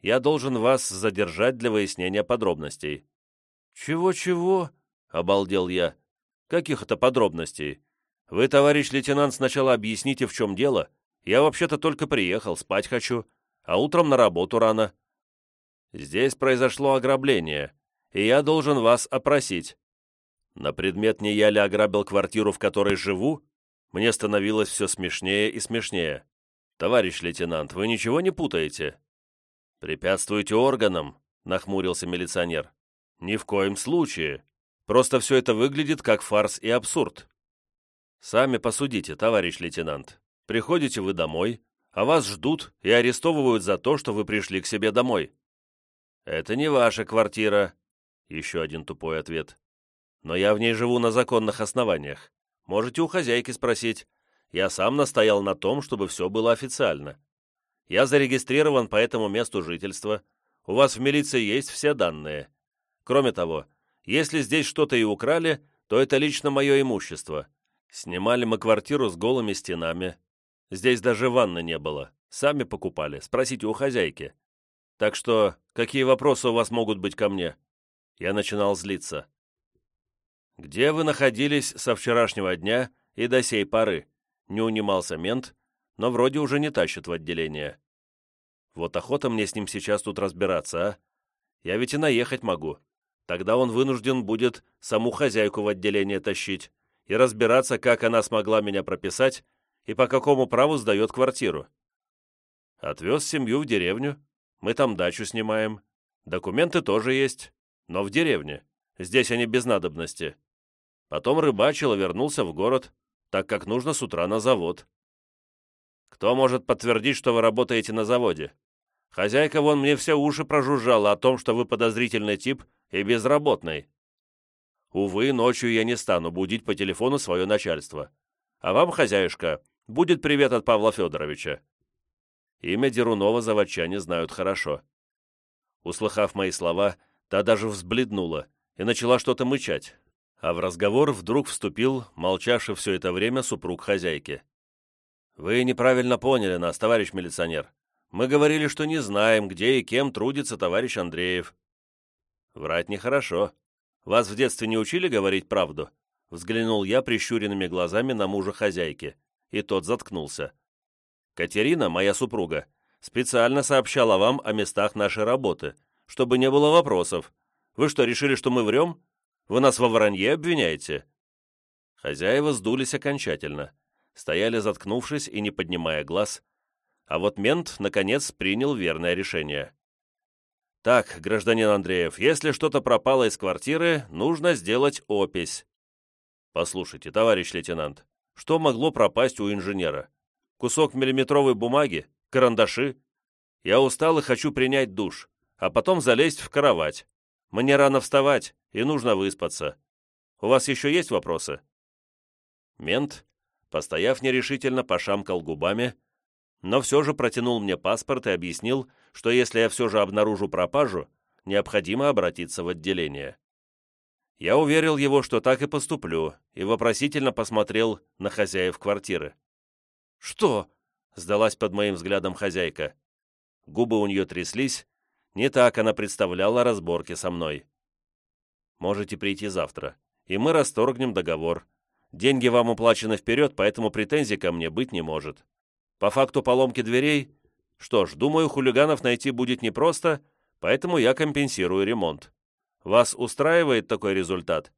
Я должен вас задержать для выяснения подробностей». «Чего-чего?» — обалдел я. «Каких это подробностей? Вы, товарищ лейтенант, сначала объясните, в чем дело. Я вообще-то только приехал, спать хочу, а утром на работу рано». «Здесь произошло ограбление, и я должен вас опросить. На предмет, не я ли ограбил квартиру, в которой живу, мне становилось все смешнее и смешнее. «Товарищ лейтенант, вы ничего не путаете?» «Препятствуете органам», — нахмурился милиционер. «Ни в коем случае. Просто все это выглядит как фарс и абсурд. Сами посудите, товарищ лейтенант. Приходите вы домой, а вас ждут и арестовывают за то, что вы пришли к себе домой. Это не ваша квартира. Еще один тупой ответ но я в ней живу на законных основаниях. Можете у хозяйки спросить. Я сам настоял на том, чтобы все было официально. Я зарегистрирован по этому месту жительства. У вас в милиции есть все данные. Кроме того, если здесь что-то и украли, то это лично мое имущество. Снимали мы квартиру с голыми стенами. Здесь даже ванны не было. Сами покупали. Спросите у хозяйки. Так что, какие вопросы у вас могут быть ко мне?» Я начинал злиться. «Где вы находились со вчерашнего дня и до сей поры?» Не унимался мент, но вроде уже не тащит в отделение. Вот охота мне с ним сейчас тут разбираться, а? Я ведь и наехать могу. Тогда он вынужден будет саму хозяйку в отделение тащить и разбираться, как она смогла меня прописать и по какому праву сдает квартиру. Отвез семью в деревню, мы там дачу снимаем. Документы тоже есть, но в деревне. Здесь они без надобности. Потом рыбачил и вернулся в город, так как нужно с утра на завод. Кто может подтвердить, что вы работаете на заводе? Хозяйка вон мне все уши прожужжала о том, что вы подозрительный тип и безработный. Увы, ночью я не стану будить по телефону свое начальство. А вам, хозяюшка, будет привет от Павла Федоровича. Имя Дерунова заводчане знают хорошо. Услыхав мои слова, та даже взбледнула и начала что-то мычать, а в разговор вдруг вступил молчавший все это время супруг хозяйки. «Вы неправильно поняли нас, товарищ милиционер. Мы говорили, что не знаем, где и кем трудится товарищ Андреев». «Врать нехорошо. Вас в детстве не учили говорить правду?» Взглянул я прищуренными глазами на мужа хозяйки, и тот заткнулся. «Катерина, моя супруга, специально сообщала вам о местах нашей работы, чтобы не было вопросов, вы что, решили, что мы врем? Вы нас во вранье обвиняете?» Хозяева сдулись окончательно, стояли заткнувшись и не поднимая глаз, а вот мент, наконец, принял верное решение. «Так, гражданин Андреев, если что-то пропало из квартиры, нужно сделать опись». «Послушайте, товарищ лейтенант, что могло пропасть у инженера? Кусок миллиметровой бумаги? Карандаши? Я устал и хочу принять душ, а потом залезть в кровать. Мне рано вставать, и нужно выспаться. У вас еще есть вопросы?» Мент, постояв нерешительно, пошамкал губами, но все же протянул мне паспорт и объяснил, что если я все же обнаружу пропажу, необходимо обратиться в отделение. Я уверил его, что так и поступлю, и вопросительно посмотрел на хозяев квартиры. «Что?» — сдалась под моим взглядом хозяйка. Губы у нее тряслись, не так она представляла разборки со мной. Можете прийти завтра, и мы расторгнем договор. Деньги вам уплачены вперед, поэтому претензий ко мне быть не может. По факту поломки дверей, что ж, думаю, хулиганов найти будет непросто, поэтому я компенсирую ремонт. Вас устраивает такой результат?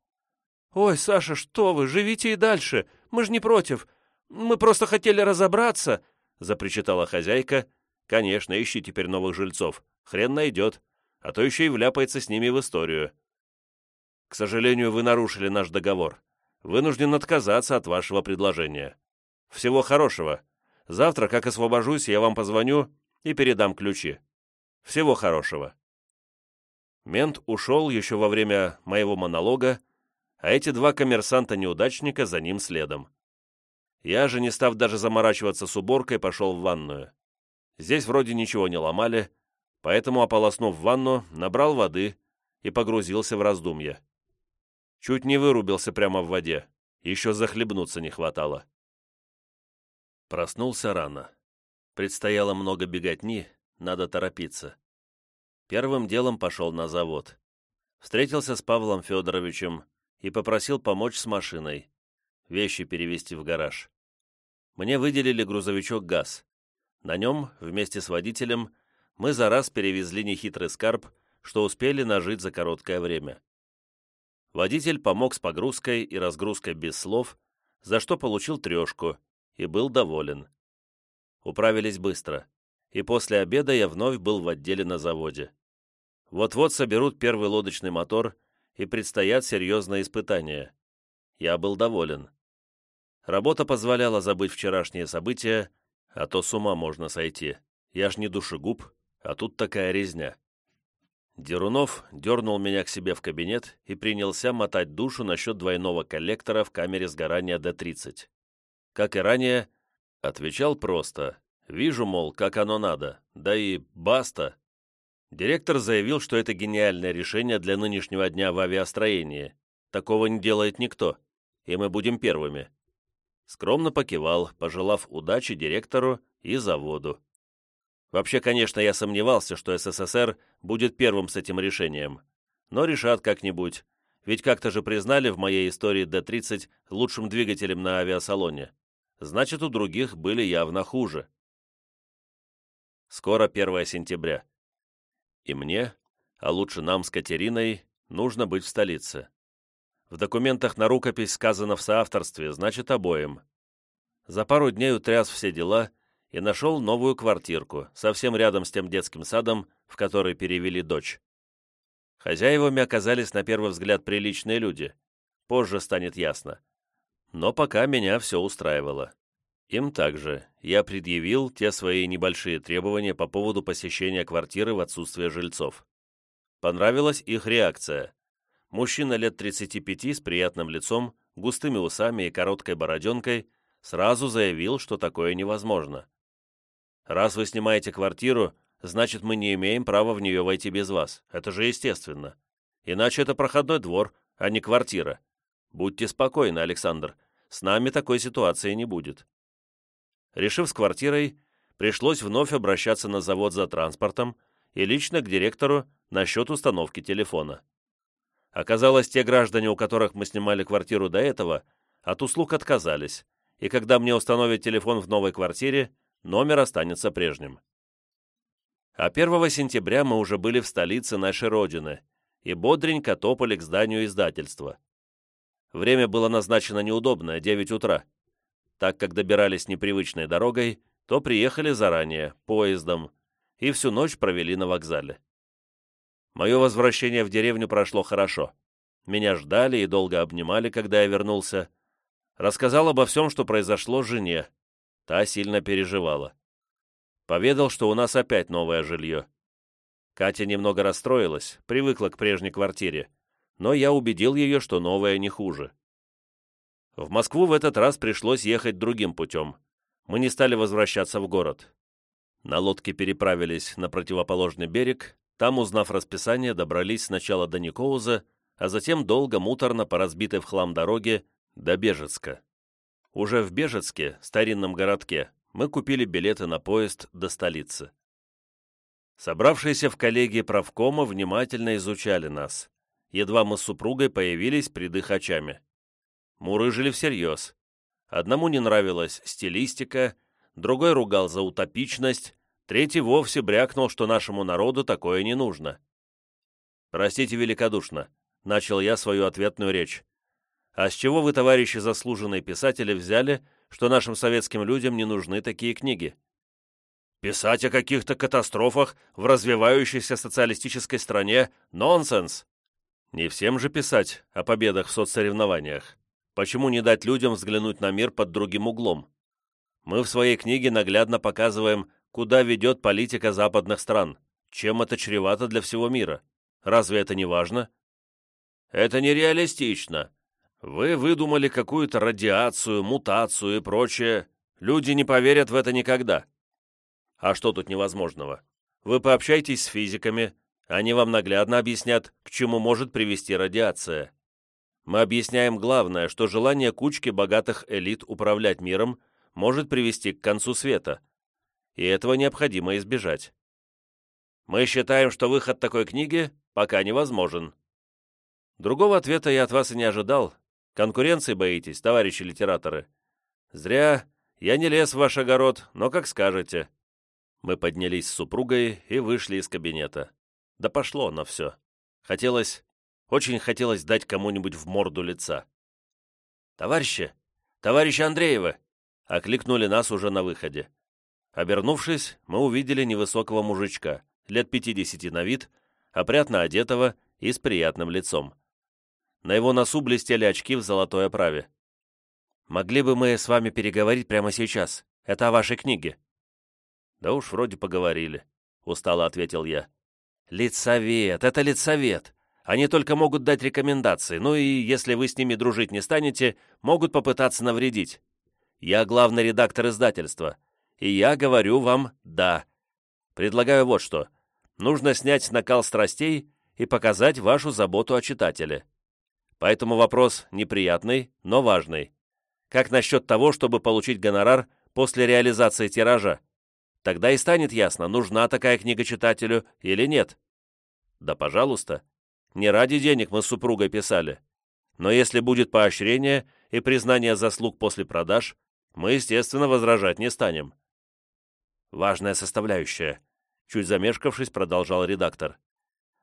«Ой, Саша, что вы, живите и дальше, мы же не против. Мы просто хотели разобраться», — запричитала хозяйка. «Конечно, ищи теперь новых жильцов. Хрен найдет, а то еще и вляпается с ними в историю. К сожалению, вы нарушили наш договор. Вынужден отказаться от вашего предложения. Всего хорошего. Завтра, как освобожусь, я вам позвоню и передам ключи. Всего хорошего». Мент ушел еще во время моего монолога, а эти два коммерсанта-неудачника за ним следом. Я же, не став даже заморачиваться с уборкой, пошел в ванную. Здесь вроде ничего не ломали, Поэтому, ополоснув ванну, набрал воды и погрузился в раздумья. Чуть не вырубился прямо в воде, еще захлебнуться не хватало. Проснулся рано. Предстояло много беготни, надо торопиться. Первым делом пошел на завод. Встретился с Павлом Федоровичем и попросил помочь с машиной. Вещи перевезти в гараж. Мне выделили грузовичок ГАЗ. На нем, вместе с водителем, мы за раз перевезли нехитрый скарб, что успели нажить за короткое время. Водитель помог с погрузкой и разгрузкой без слов, за что получил трешку и был доволен. Управились быстро, и после обеда я вновь был в отделе на заводе. Вот-вот соберут первый лодочный мотор, и предстоят серьезные испытания. Я был доволен. Работа позволяла забыть вчерашние события, а то с ума можно сойти. Я ж не душегуб, а тут такая резня. Дерунов дернул меня к себе в кабинет и принялся мотать душу насчет двойного коллектора в камере сгорания Д-30. Как и ранее, отвечал просто «Вижу, мол, как оно надо, да и баста». Директор заявил, что это гениальное решение для нынешнего дня в авиастроении. Такого не делает никто, и мы будем первыми. Скромно покивал, пожелав удачи директору и заводу. Вообще, конечно, я сомневался, что СССР будет первым с этим решением. Но решат как-нибудь, ведь как-то же признали в моей истории Д-30 лучшим двигателем на авиасалоне. Значит, у других были явно хуже. Скоро 1 сентября. И мне, а лучше нам с Катериной, нужно быть в столице. В документах на рукопись сказано в соавторстве, значит, обоим. За пару дней утряс все дела — и нашел новую квартирку, совсем рядом с тем детским садом, в который перевели дочь. Хозяевами оказались на первый взгляд приличные люди. Позже станет ясно. Но пока меня все устраивало. Им также я предъявил те свои небольшие требования по поводу посещения квартиры в отсутствие жильцов. Понравилась их реакция. Мужчина лет 35 с приятным лицом, густыми усами и короткой бороденкой сразу заявил, что такое невозможно. Раз вы снимаете квартиру, значит, мы не имеем права в нее войти без вас. Это же естественно. Иначе это проходной двор, а не квартира. Будьте спокойны, Александр. С нами такой ситуации не будет. Решив с квартирой, пришлось вновь обращаться на завод за транспортом и лично к директору насчет установки телефона. Оказалось, те граждане, у которых мы снимали квартиру до этого, от услуг отказались, и когда мне установят телефон в новой квартире, номер останется прежним. А 1 сентября мы уже были в столице нашей Родины и бодренько топали к зданию издательства. Время было назначено неудобное, 9 утра. Так как добирались непривычной дорогой, то приехали заранее, поездом, и всю ночь провели на вокзале. Мое возвращение в деревню прошло хорошо. Меня ждали и долго обнимали, когда я вернулся. Рассказал обо всем, что произошло жене, Та сильно переживала. Поведал, что у нас опять новое жилье. Катя немного расстроилась, привыкла к прежней квартире, но я убедил ее, что новое не хуже. В Москву в этот раз пришлось ехать другим путем. Мы не стали возвращаться в город. На лодке переправились на противоположный берег, там, узнав расписание, добрались сначала до Никоуза, а затем долго муторно по разбитой в хлам дороге до Бежецка. Уже в Бежецке, старинном городке, мы купили билеты на поезд до столицы. Собравшиеся в коллегии правкома внимательно изучали нас. Едва мы с супругой появились придыхачами. Мурыжили всерьез. Одному не нравилась стилистика, другой ругал за утопичность, третий вовсе брякнул, что нашему народу такое не нужно. «Простите великодушно», — начал я свою ответную речь. А с чего вы, товарищи заслуженные писатели, взяли, что нашим советским людям не нужны такие книги? Писать о каких-то катастрофах в развивающейся социалистической стране – нонсенс. Не всем же писать о победах в соцсоревнованиях. Почему не дать людям взглянуть на мир под другим углом? Мы в своей книге наглядно показываем, куда ведет политика западных стран, чем это чревато для всего мира. Разве это не важно? Это нереалистично, вы выдумали какую-то радиацию, мутацию и прочее. Люди не поверят в это никогда. А что тут невозможного? вы пообщайтесь с физиками, они вам наглядно объяснят, к чему может привести радиация. Мы объясняем главное, что желание кучки богатых элит управлять миром может привести к концу света, и этого необходимо избежать. Мы считаем, что выход такой книги пока невозможен. Другого ответа я от вас и не ожидал. Конкуренции боитесь, товарищи литераторы. Зря. Я не лез в ваш огород, но как скажете. Мы поднялись с супругой и вышли из кабинета. Да пошло на все. Хотелось, очень хотелось дать кому-нибудь в морду лица. «Товарищи! Товарищи Андреевы!» — окликнули нас уже на выходе. Обернувшись, мы увидели невысокого мужичка, лет пятидесяти на вид, опрятно одетого и с приятным лицом. На его носу блестели очки в золотой оправе. «Могли бы мы с вами переговорить прямо сейчас? Это о вашей книге». «Да уж вроде поговорили», — устало ответил я. «Лицовет, это лицовет. Они только могут дать рекомендации, ну и, если вы с ними дружить не станете, могут попытаться навредить. Я главный редактор издательства, и я говорю вам «да». Предлагаю вот что. Нужно снять накал страстей и показать вашу заботу о читателе. Поэтому вопрос неприятный, но важный. Как насчет того, чтобы получить гонорар после реализации тиража? Тогда и станет ясно, нужна такая книга читателю или нет. Да, пожалуйста. Не ради денег мы с супругой писали. Но если будет поощрение и признание заслуг после продаж, мы, естественно, возражать не станем. Важная составляющая. Чуть замешкавшись, продолжал редактор.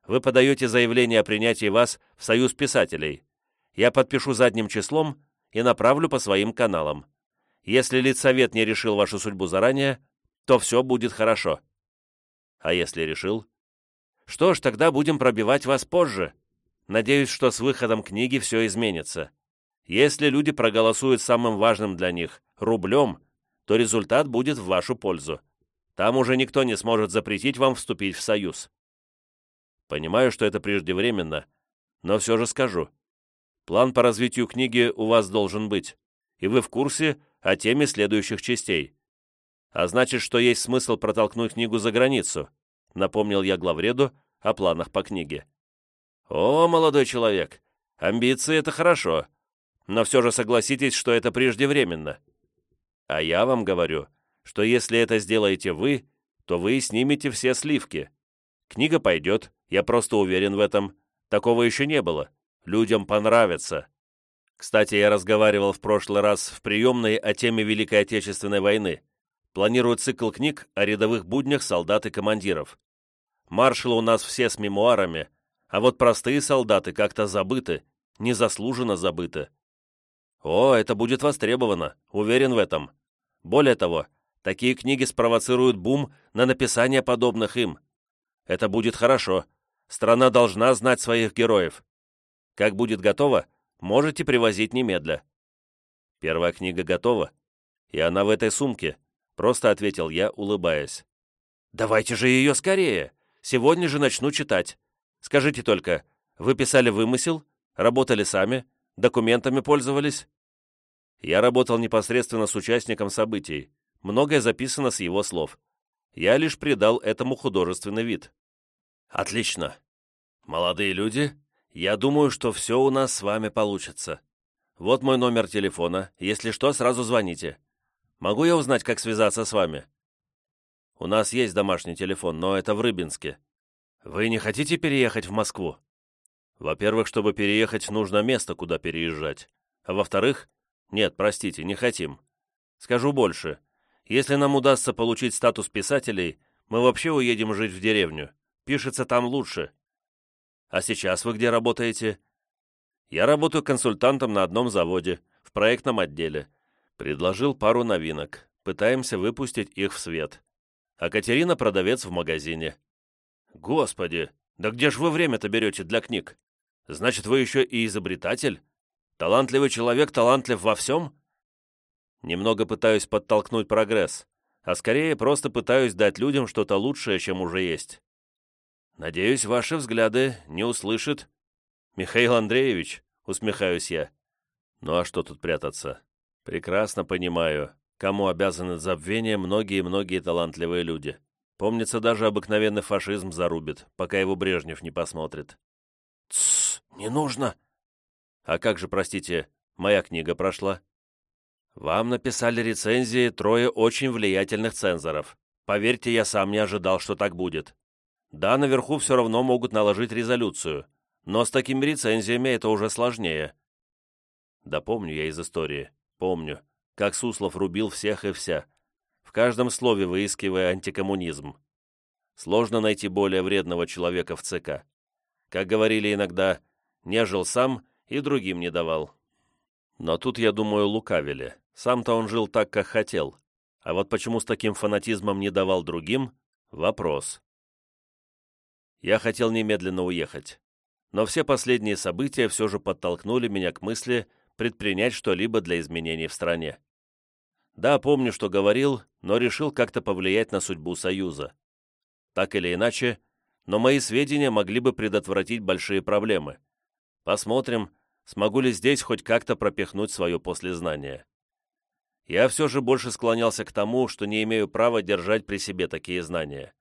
Вы подаете заявление о принятии вас в Союз писателей. Я подпишу задним числом и направлю по своим каналам. Если лицовет не решил вашу судьбу заранее, то все будет хорошо. А если решил? Что ж, тогда будем пробивать вас позже. Надеюсь, что с выходом книги все изменится. Если люди проголосуют самым важным для них – рублем, то результат будет в вашу пользу. Там уже никто не сможет запретить вам вступить в союз. Понимаю, что это преждевременно, но все же скажу. План по развитию книги у вас должен быть, и вы в курсе о теме следующих частей. А значит, что есть смысл протолкнуть книгу за границу, напомнил я главреду о планах по книге. О, молодой человек, амбиции — это хорошо, но все же согласитесь, что это преждевременно. А я вам говорю, что если это сделаете вы, то вы снимете все сливки. Книга пойдет, я просто уверен в этом. Такого еще не было. Людям понравится. Кстати, я разговаривал в прошлый раз в приемной о теме Великой Отечественной войны. Планирую цикл книг о рядовых буднях солдат и командиров. Маршалы у нас все с мемуарами, а вот простые солдаты как-то забыты, незаслуженно забыты. О, это будет востребовано, уверен в этом. Более того, такие книги спровоцируют бум на написание подобных им. Это будет хорошо. Страна должна знать своих героев. Как будет готово, можете привозить немедля. Первая книга готова, и она в этой сумке, просто ответил я, улыбаясь. Давайте же ее скорее. Сегодня же начну читать. Скажите только, вы писали вымысел, работали сами, документами пользовались? Я работал непосредственно с участником событий. Многое записано с его слов. Я лишь придал этому художественный вид. Отлично. Молодые люди, я думаю, что все у нас с вами получится. Вот мой номер телефона. Если что, сразу звоните. Могу я узнать, как связаться с вами? У нас есть домашний телефон, но это в Рыбинске. Вы не хотите переехать в Москву? Во-первых, чтобы переехать, нужно место, куда переезжать. А во-вторых, нет, простите, не хотим. Скажу больше. Если нам удастся получить статус писателей, мы вообще уедем жить в деревню. Пишется там лучше. А сейчас вы где работаете? Я работаю консультантом на одном заводе, в проектном отделе. Предложил пару новинок. Пытаемся выпустить их в свет. А Катерина продавец в магазине. Господи, да где ж вы время-то берете для книг? Значит, вы еще и изобретатель? Талантливый человек талантлив во всем? Немного пытаюсь подтолкнуть прогресс, а скорее просто пытаюсь дать людям что-то лучшее, чем уже есть. Надеюсь, ваши взгляды не услышит. Михаил Андреевич, усмехаюсь я. Ну а что тут прятаться? Прекрасно понимаю, кому обязаны забвение многие-многие талантливые люди. Помнится, даже обыкновенный фашизм зарубит, пока его Брежнев не посмотрит. «Тссс, не нужно!» «А как же, простите, моя книга прошла?» «Вам написали рецензии трое очень влиятельных цензоров. Поверьте, я сам не ожидал, что так будет. Да, наверху все равно могут наложить резолюцию, но с такими рецензиями это уже сложнее». Да помню я из истории, помню, как Суслов рубил всех и вся, в каждом слове выискивая антикоммунизм. Сложно найти более вредного человека в ЦК. Как говорили иногда, не жил сам и другим не давал. Но тут, я думаю, лукавили. Сам-то он жил так, как хотел. А вот почему с таким фанатизмом не давал другим – вопрос. Я хотел немедленно уехать. Но все последние события все же подтолкнули меня к мысли предпринять что-либо для изменений в стране. Да, помню, что говорил, но решил как-то повлиять на судьбу Союза. Так или иначе, но мои сведения могли бы предотвратить большие проблемы. Посмотрим, смогу ли здесь хоть как-то пропихнуть свое послезнание. Я все же больше склонялся к тому, что не имею права держать при себе такие знания.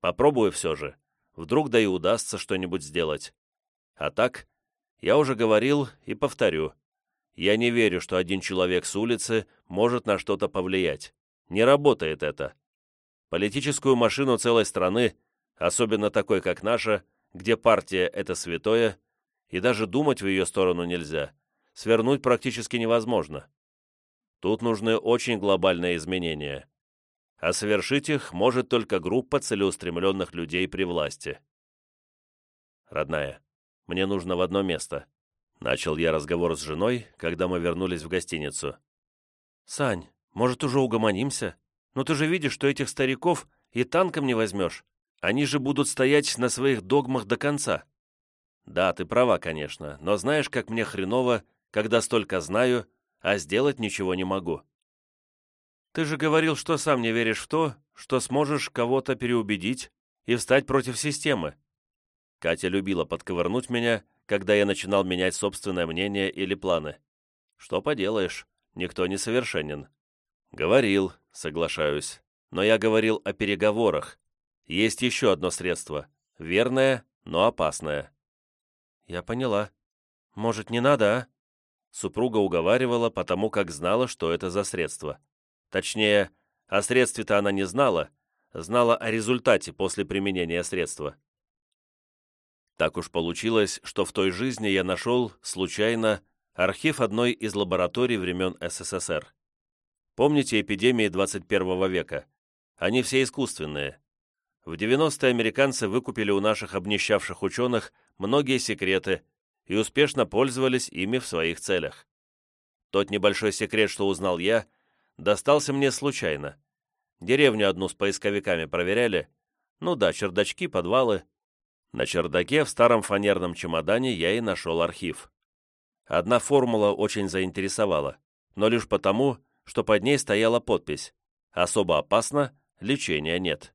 Попробую все же. Вдруг да и удастся что-нибудь сделать. А так, я уже говорил и повторю. Я не верю, что один человек с улицы может на что-то повлиять. Не работает это. Политическую машину целой страны, особенно такой, как наша, где партия — это святое, и даже думать в ее сторону нельзя, свернуть практически невозможно. Тут нужны очень глобальные изменения. А совершить их может только группа целеустремленных людей при власти. Родная, мне нужно в одно место. Начал я разговор с женой, когда мы вернулись в гостиницу. «Сань, может, уже угомонимся? Но ты же видишь, что этих стариков и танком не возьмешь. Они же будут стоять на своих догмах до конца». «Да, ты права, конечно, но знаешь, как мне хреново, когда столько знаю, а сделать ничего не могу». «Ты же говорил, что сам не веришь в то, что сможешь кого-то переубедить и встать против системы». Катя любила подковырнуть меня, когда я начинал менять собственное мнение или планы. Что поделаешь, никто не совершенен. Говорил, соглашаюсь, но я говорил о переговорах. Есть еще одно средство, верное, но опасное. Я поняла. Может, не надо, а? Супруга уговаривала, потому как знала, что это за средство. Точнее, о средстве-то она не знала, знала о результате после применения средства. Так уж получилось, что в той жизни я нашел, случайно, архив одной из лабораторий времен СССР. Помните эпидемии 21 века? Они все искусственные. В 90-е американцы выкупили у наших обнищавших ученых многие секреты и успешно пользовались ими в своих целях. Тот небольшой секрет, что узнал я, достался мне случайно. Деревню одну с поисковиками проверяли. Ну да, чердачки, подвалы. На чердаке в старом фанерном чемодане я и нашел архив. Одна формула очень заинтересовала, но лишь потому, что под ней стояла подпись «Особо опасно, лечения нет».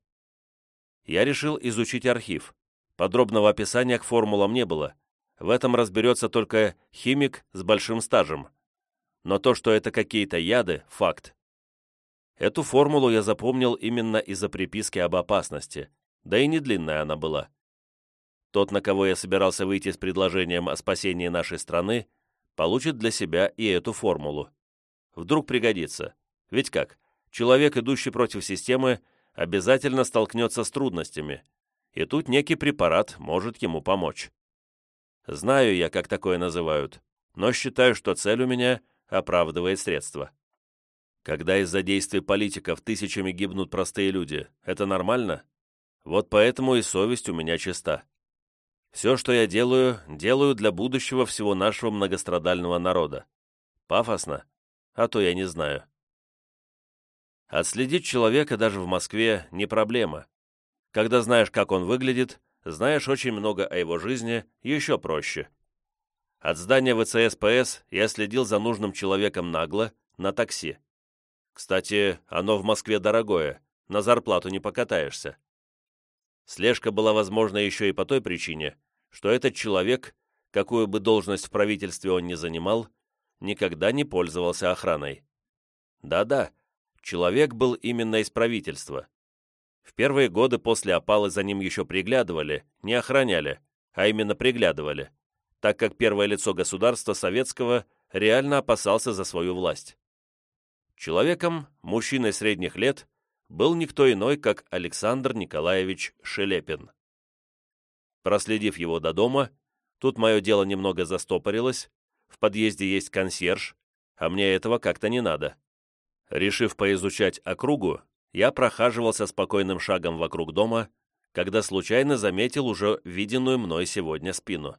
Я решил изучить архив. Подробного описания к формулам не было. В этом разберется только химик с большим стажем. Но то, что это какие-то яды – факт. Эту формулу я запомнил именно из-за приписки об опасности, да и не длинная она была. Тот, на кого я собирался выйти с предложением о спасении нашей страны, получит для себя и эту формулу. Вдруг пригодится. Ведь как? Человек, идущий против системы, обязательно столкнется с трудностями, и тут некий препарат может ему помочь. Знаю я, как такое называют, но считаю, что цель у меня оправдывает средства. Когда из-за действий политиков тысячами гибнут простые люди, это нормально? Вот поэтому и совесть у меня чиста. Все, что я делаю, делаю для будущего всего нашего многострадального народа. Пафосно? А то я не знаю. Отследить человека даже в Москве не проблема. Когда знаешь, как он выглядит, знаешь очень много о его жизни, еще проще. От здания ВЦСПС я следил за нужным человеком нагло, на такси. Кстати, оно в Москве дорогое, на зарплату не покатаешься. Слежка была возможна еще и по той причине, что этот человек, какую бы должность в правительстве он ни занимал, никогда не пользовался охраной. Да-да, человек был именно из правительства. В первые годы после опалы за ним еще приглядывали, не охраняли, а именно приглядывали, так как первое лицо государства советского реально опасался за свою власть. Человеком, мужчиной средних лет, был никто иной, как Александр Николаевич Шелепин. Проследив его до дома, тут мое дело немного застопорилось, в подъезде есть консьерж, а мне этого как-то не надо. Решив поизучать округу, я прохаживался спокойным шагом вокруг дома, когда случайно заметил уже виденную мной сегодня спину.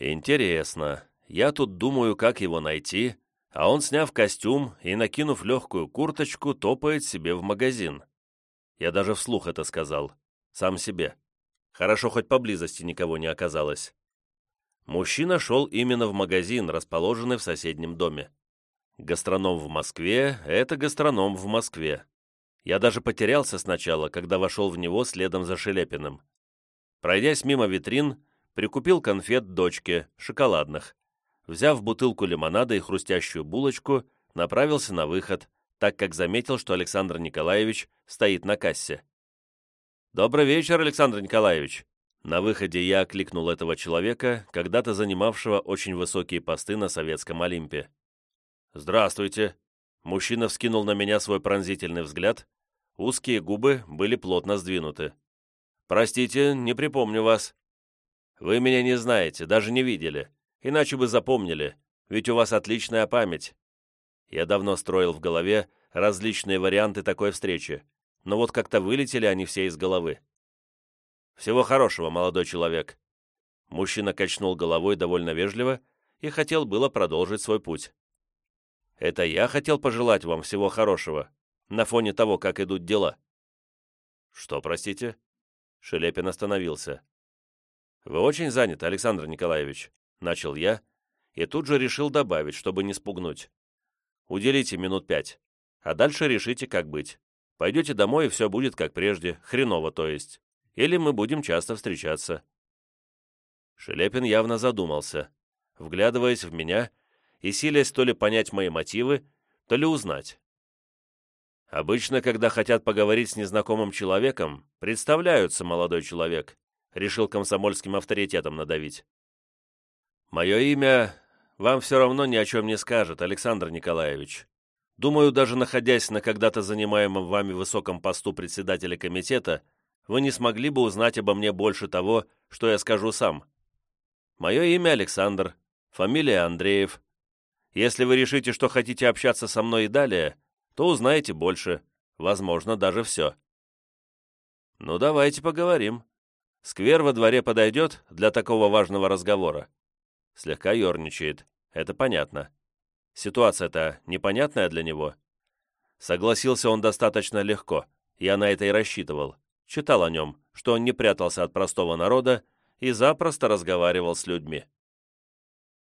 Интересно, я тут думаю, как его найти, а он, сняв костюм и накинув легкую курточку, топает себе в магазин. Я даже вслух это сказал. Сам себе. Хорошо, хоть поблизости никого не оказалось. Мужчина шел именно в магазин, расположенный в соседнем доме. Гастроном в Москве — это гастроном в Москве. Я даже потерялся сначала, когда вошел в него следом за Шелепиным. Пройдясь мимо витрин, прикупил конфет дочке, шоколадных, взяв бутылку лимонада и хрустящую булочку, направился на выход, так как заметил, что Александр Николаевич стоит на кассе. «Добрый вечер, Александр Николаевич!» На выходе я окликнул этого человека, когда-то занимавшего очень высокие посты на Советском Олимпе. «Здравствуйте!» Мужчина вскинул на меня свой пронзительный взгляд. Узкие губы были плотно сдвинуты. «Простите, не припомню вас». «Вы меня не знаете, даже не видели. Иначе бы запомнили, ведь у вас отличная память. Я давно строил в голове различные варианты такой встречи, но вот как-то вылетели они все из головы. Всего хорошего, молодой человек. Мужчина качнул головой довольно вежливо и хотел было продолжить свой путь. Это я хотел пожелать вам всего хорошего, на фоне того, как идут дела. Что, простите? Шелепин остановился. Вы очень заняты, Александр Николаевич. Начал я, и тут же решил добавить, чтобы не спугнуть. Уделите минут пять, а дальше решите, как быть. Пойдете домой, и все будет как прежде, хреново то есть. Или мы будем часто встречаться. Шелепин явно задумался, вглядываясь в меня и силясь то ли понять мои мотивы, то ли узнать. Обычно, когда хотят поговорить с незнакомым человеком, представляются молодой человек, решил комсомольским авторитетом надавить. Мое имя вам все равно ни о чем не скажет, Александр Николаевич. Думаю, даже находясь на когда-то занимаемом вами высоком посту председателя комитета, вы не смогли бы узнать обо мне больше того, что я скажу сам. Мое имя Александр, фамилия Андреев. Если вы решите, что хотите общаться со мной и далее, то узнаете больше, возможно, даже все. Ну, давайте поговорим. Сквер во дворе подойдет для такого важного разговора. Слегка ерничает. Это понятно. Ситуация-то непонятная для него. Согласился он достаточно легко. Я на это и рассчитывал. Читал о нем, что он не прятался от простого народа и запросто разговаривал с людьми.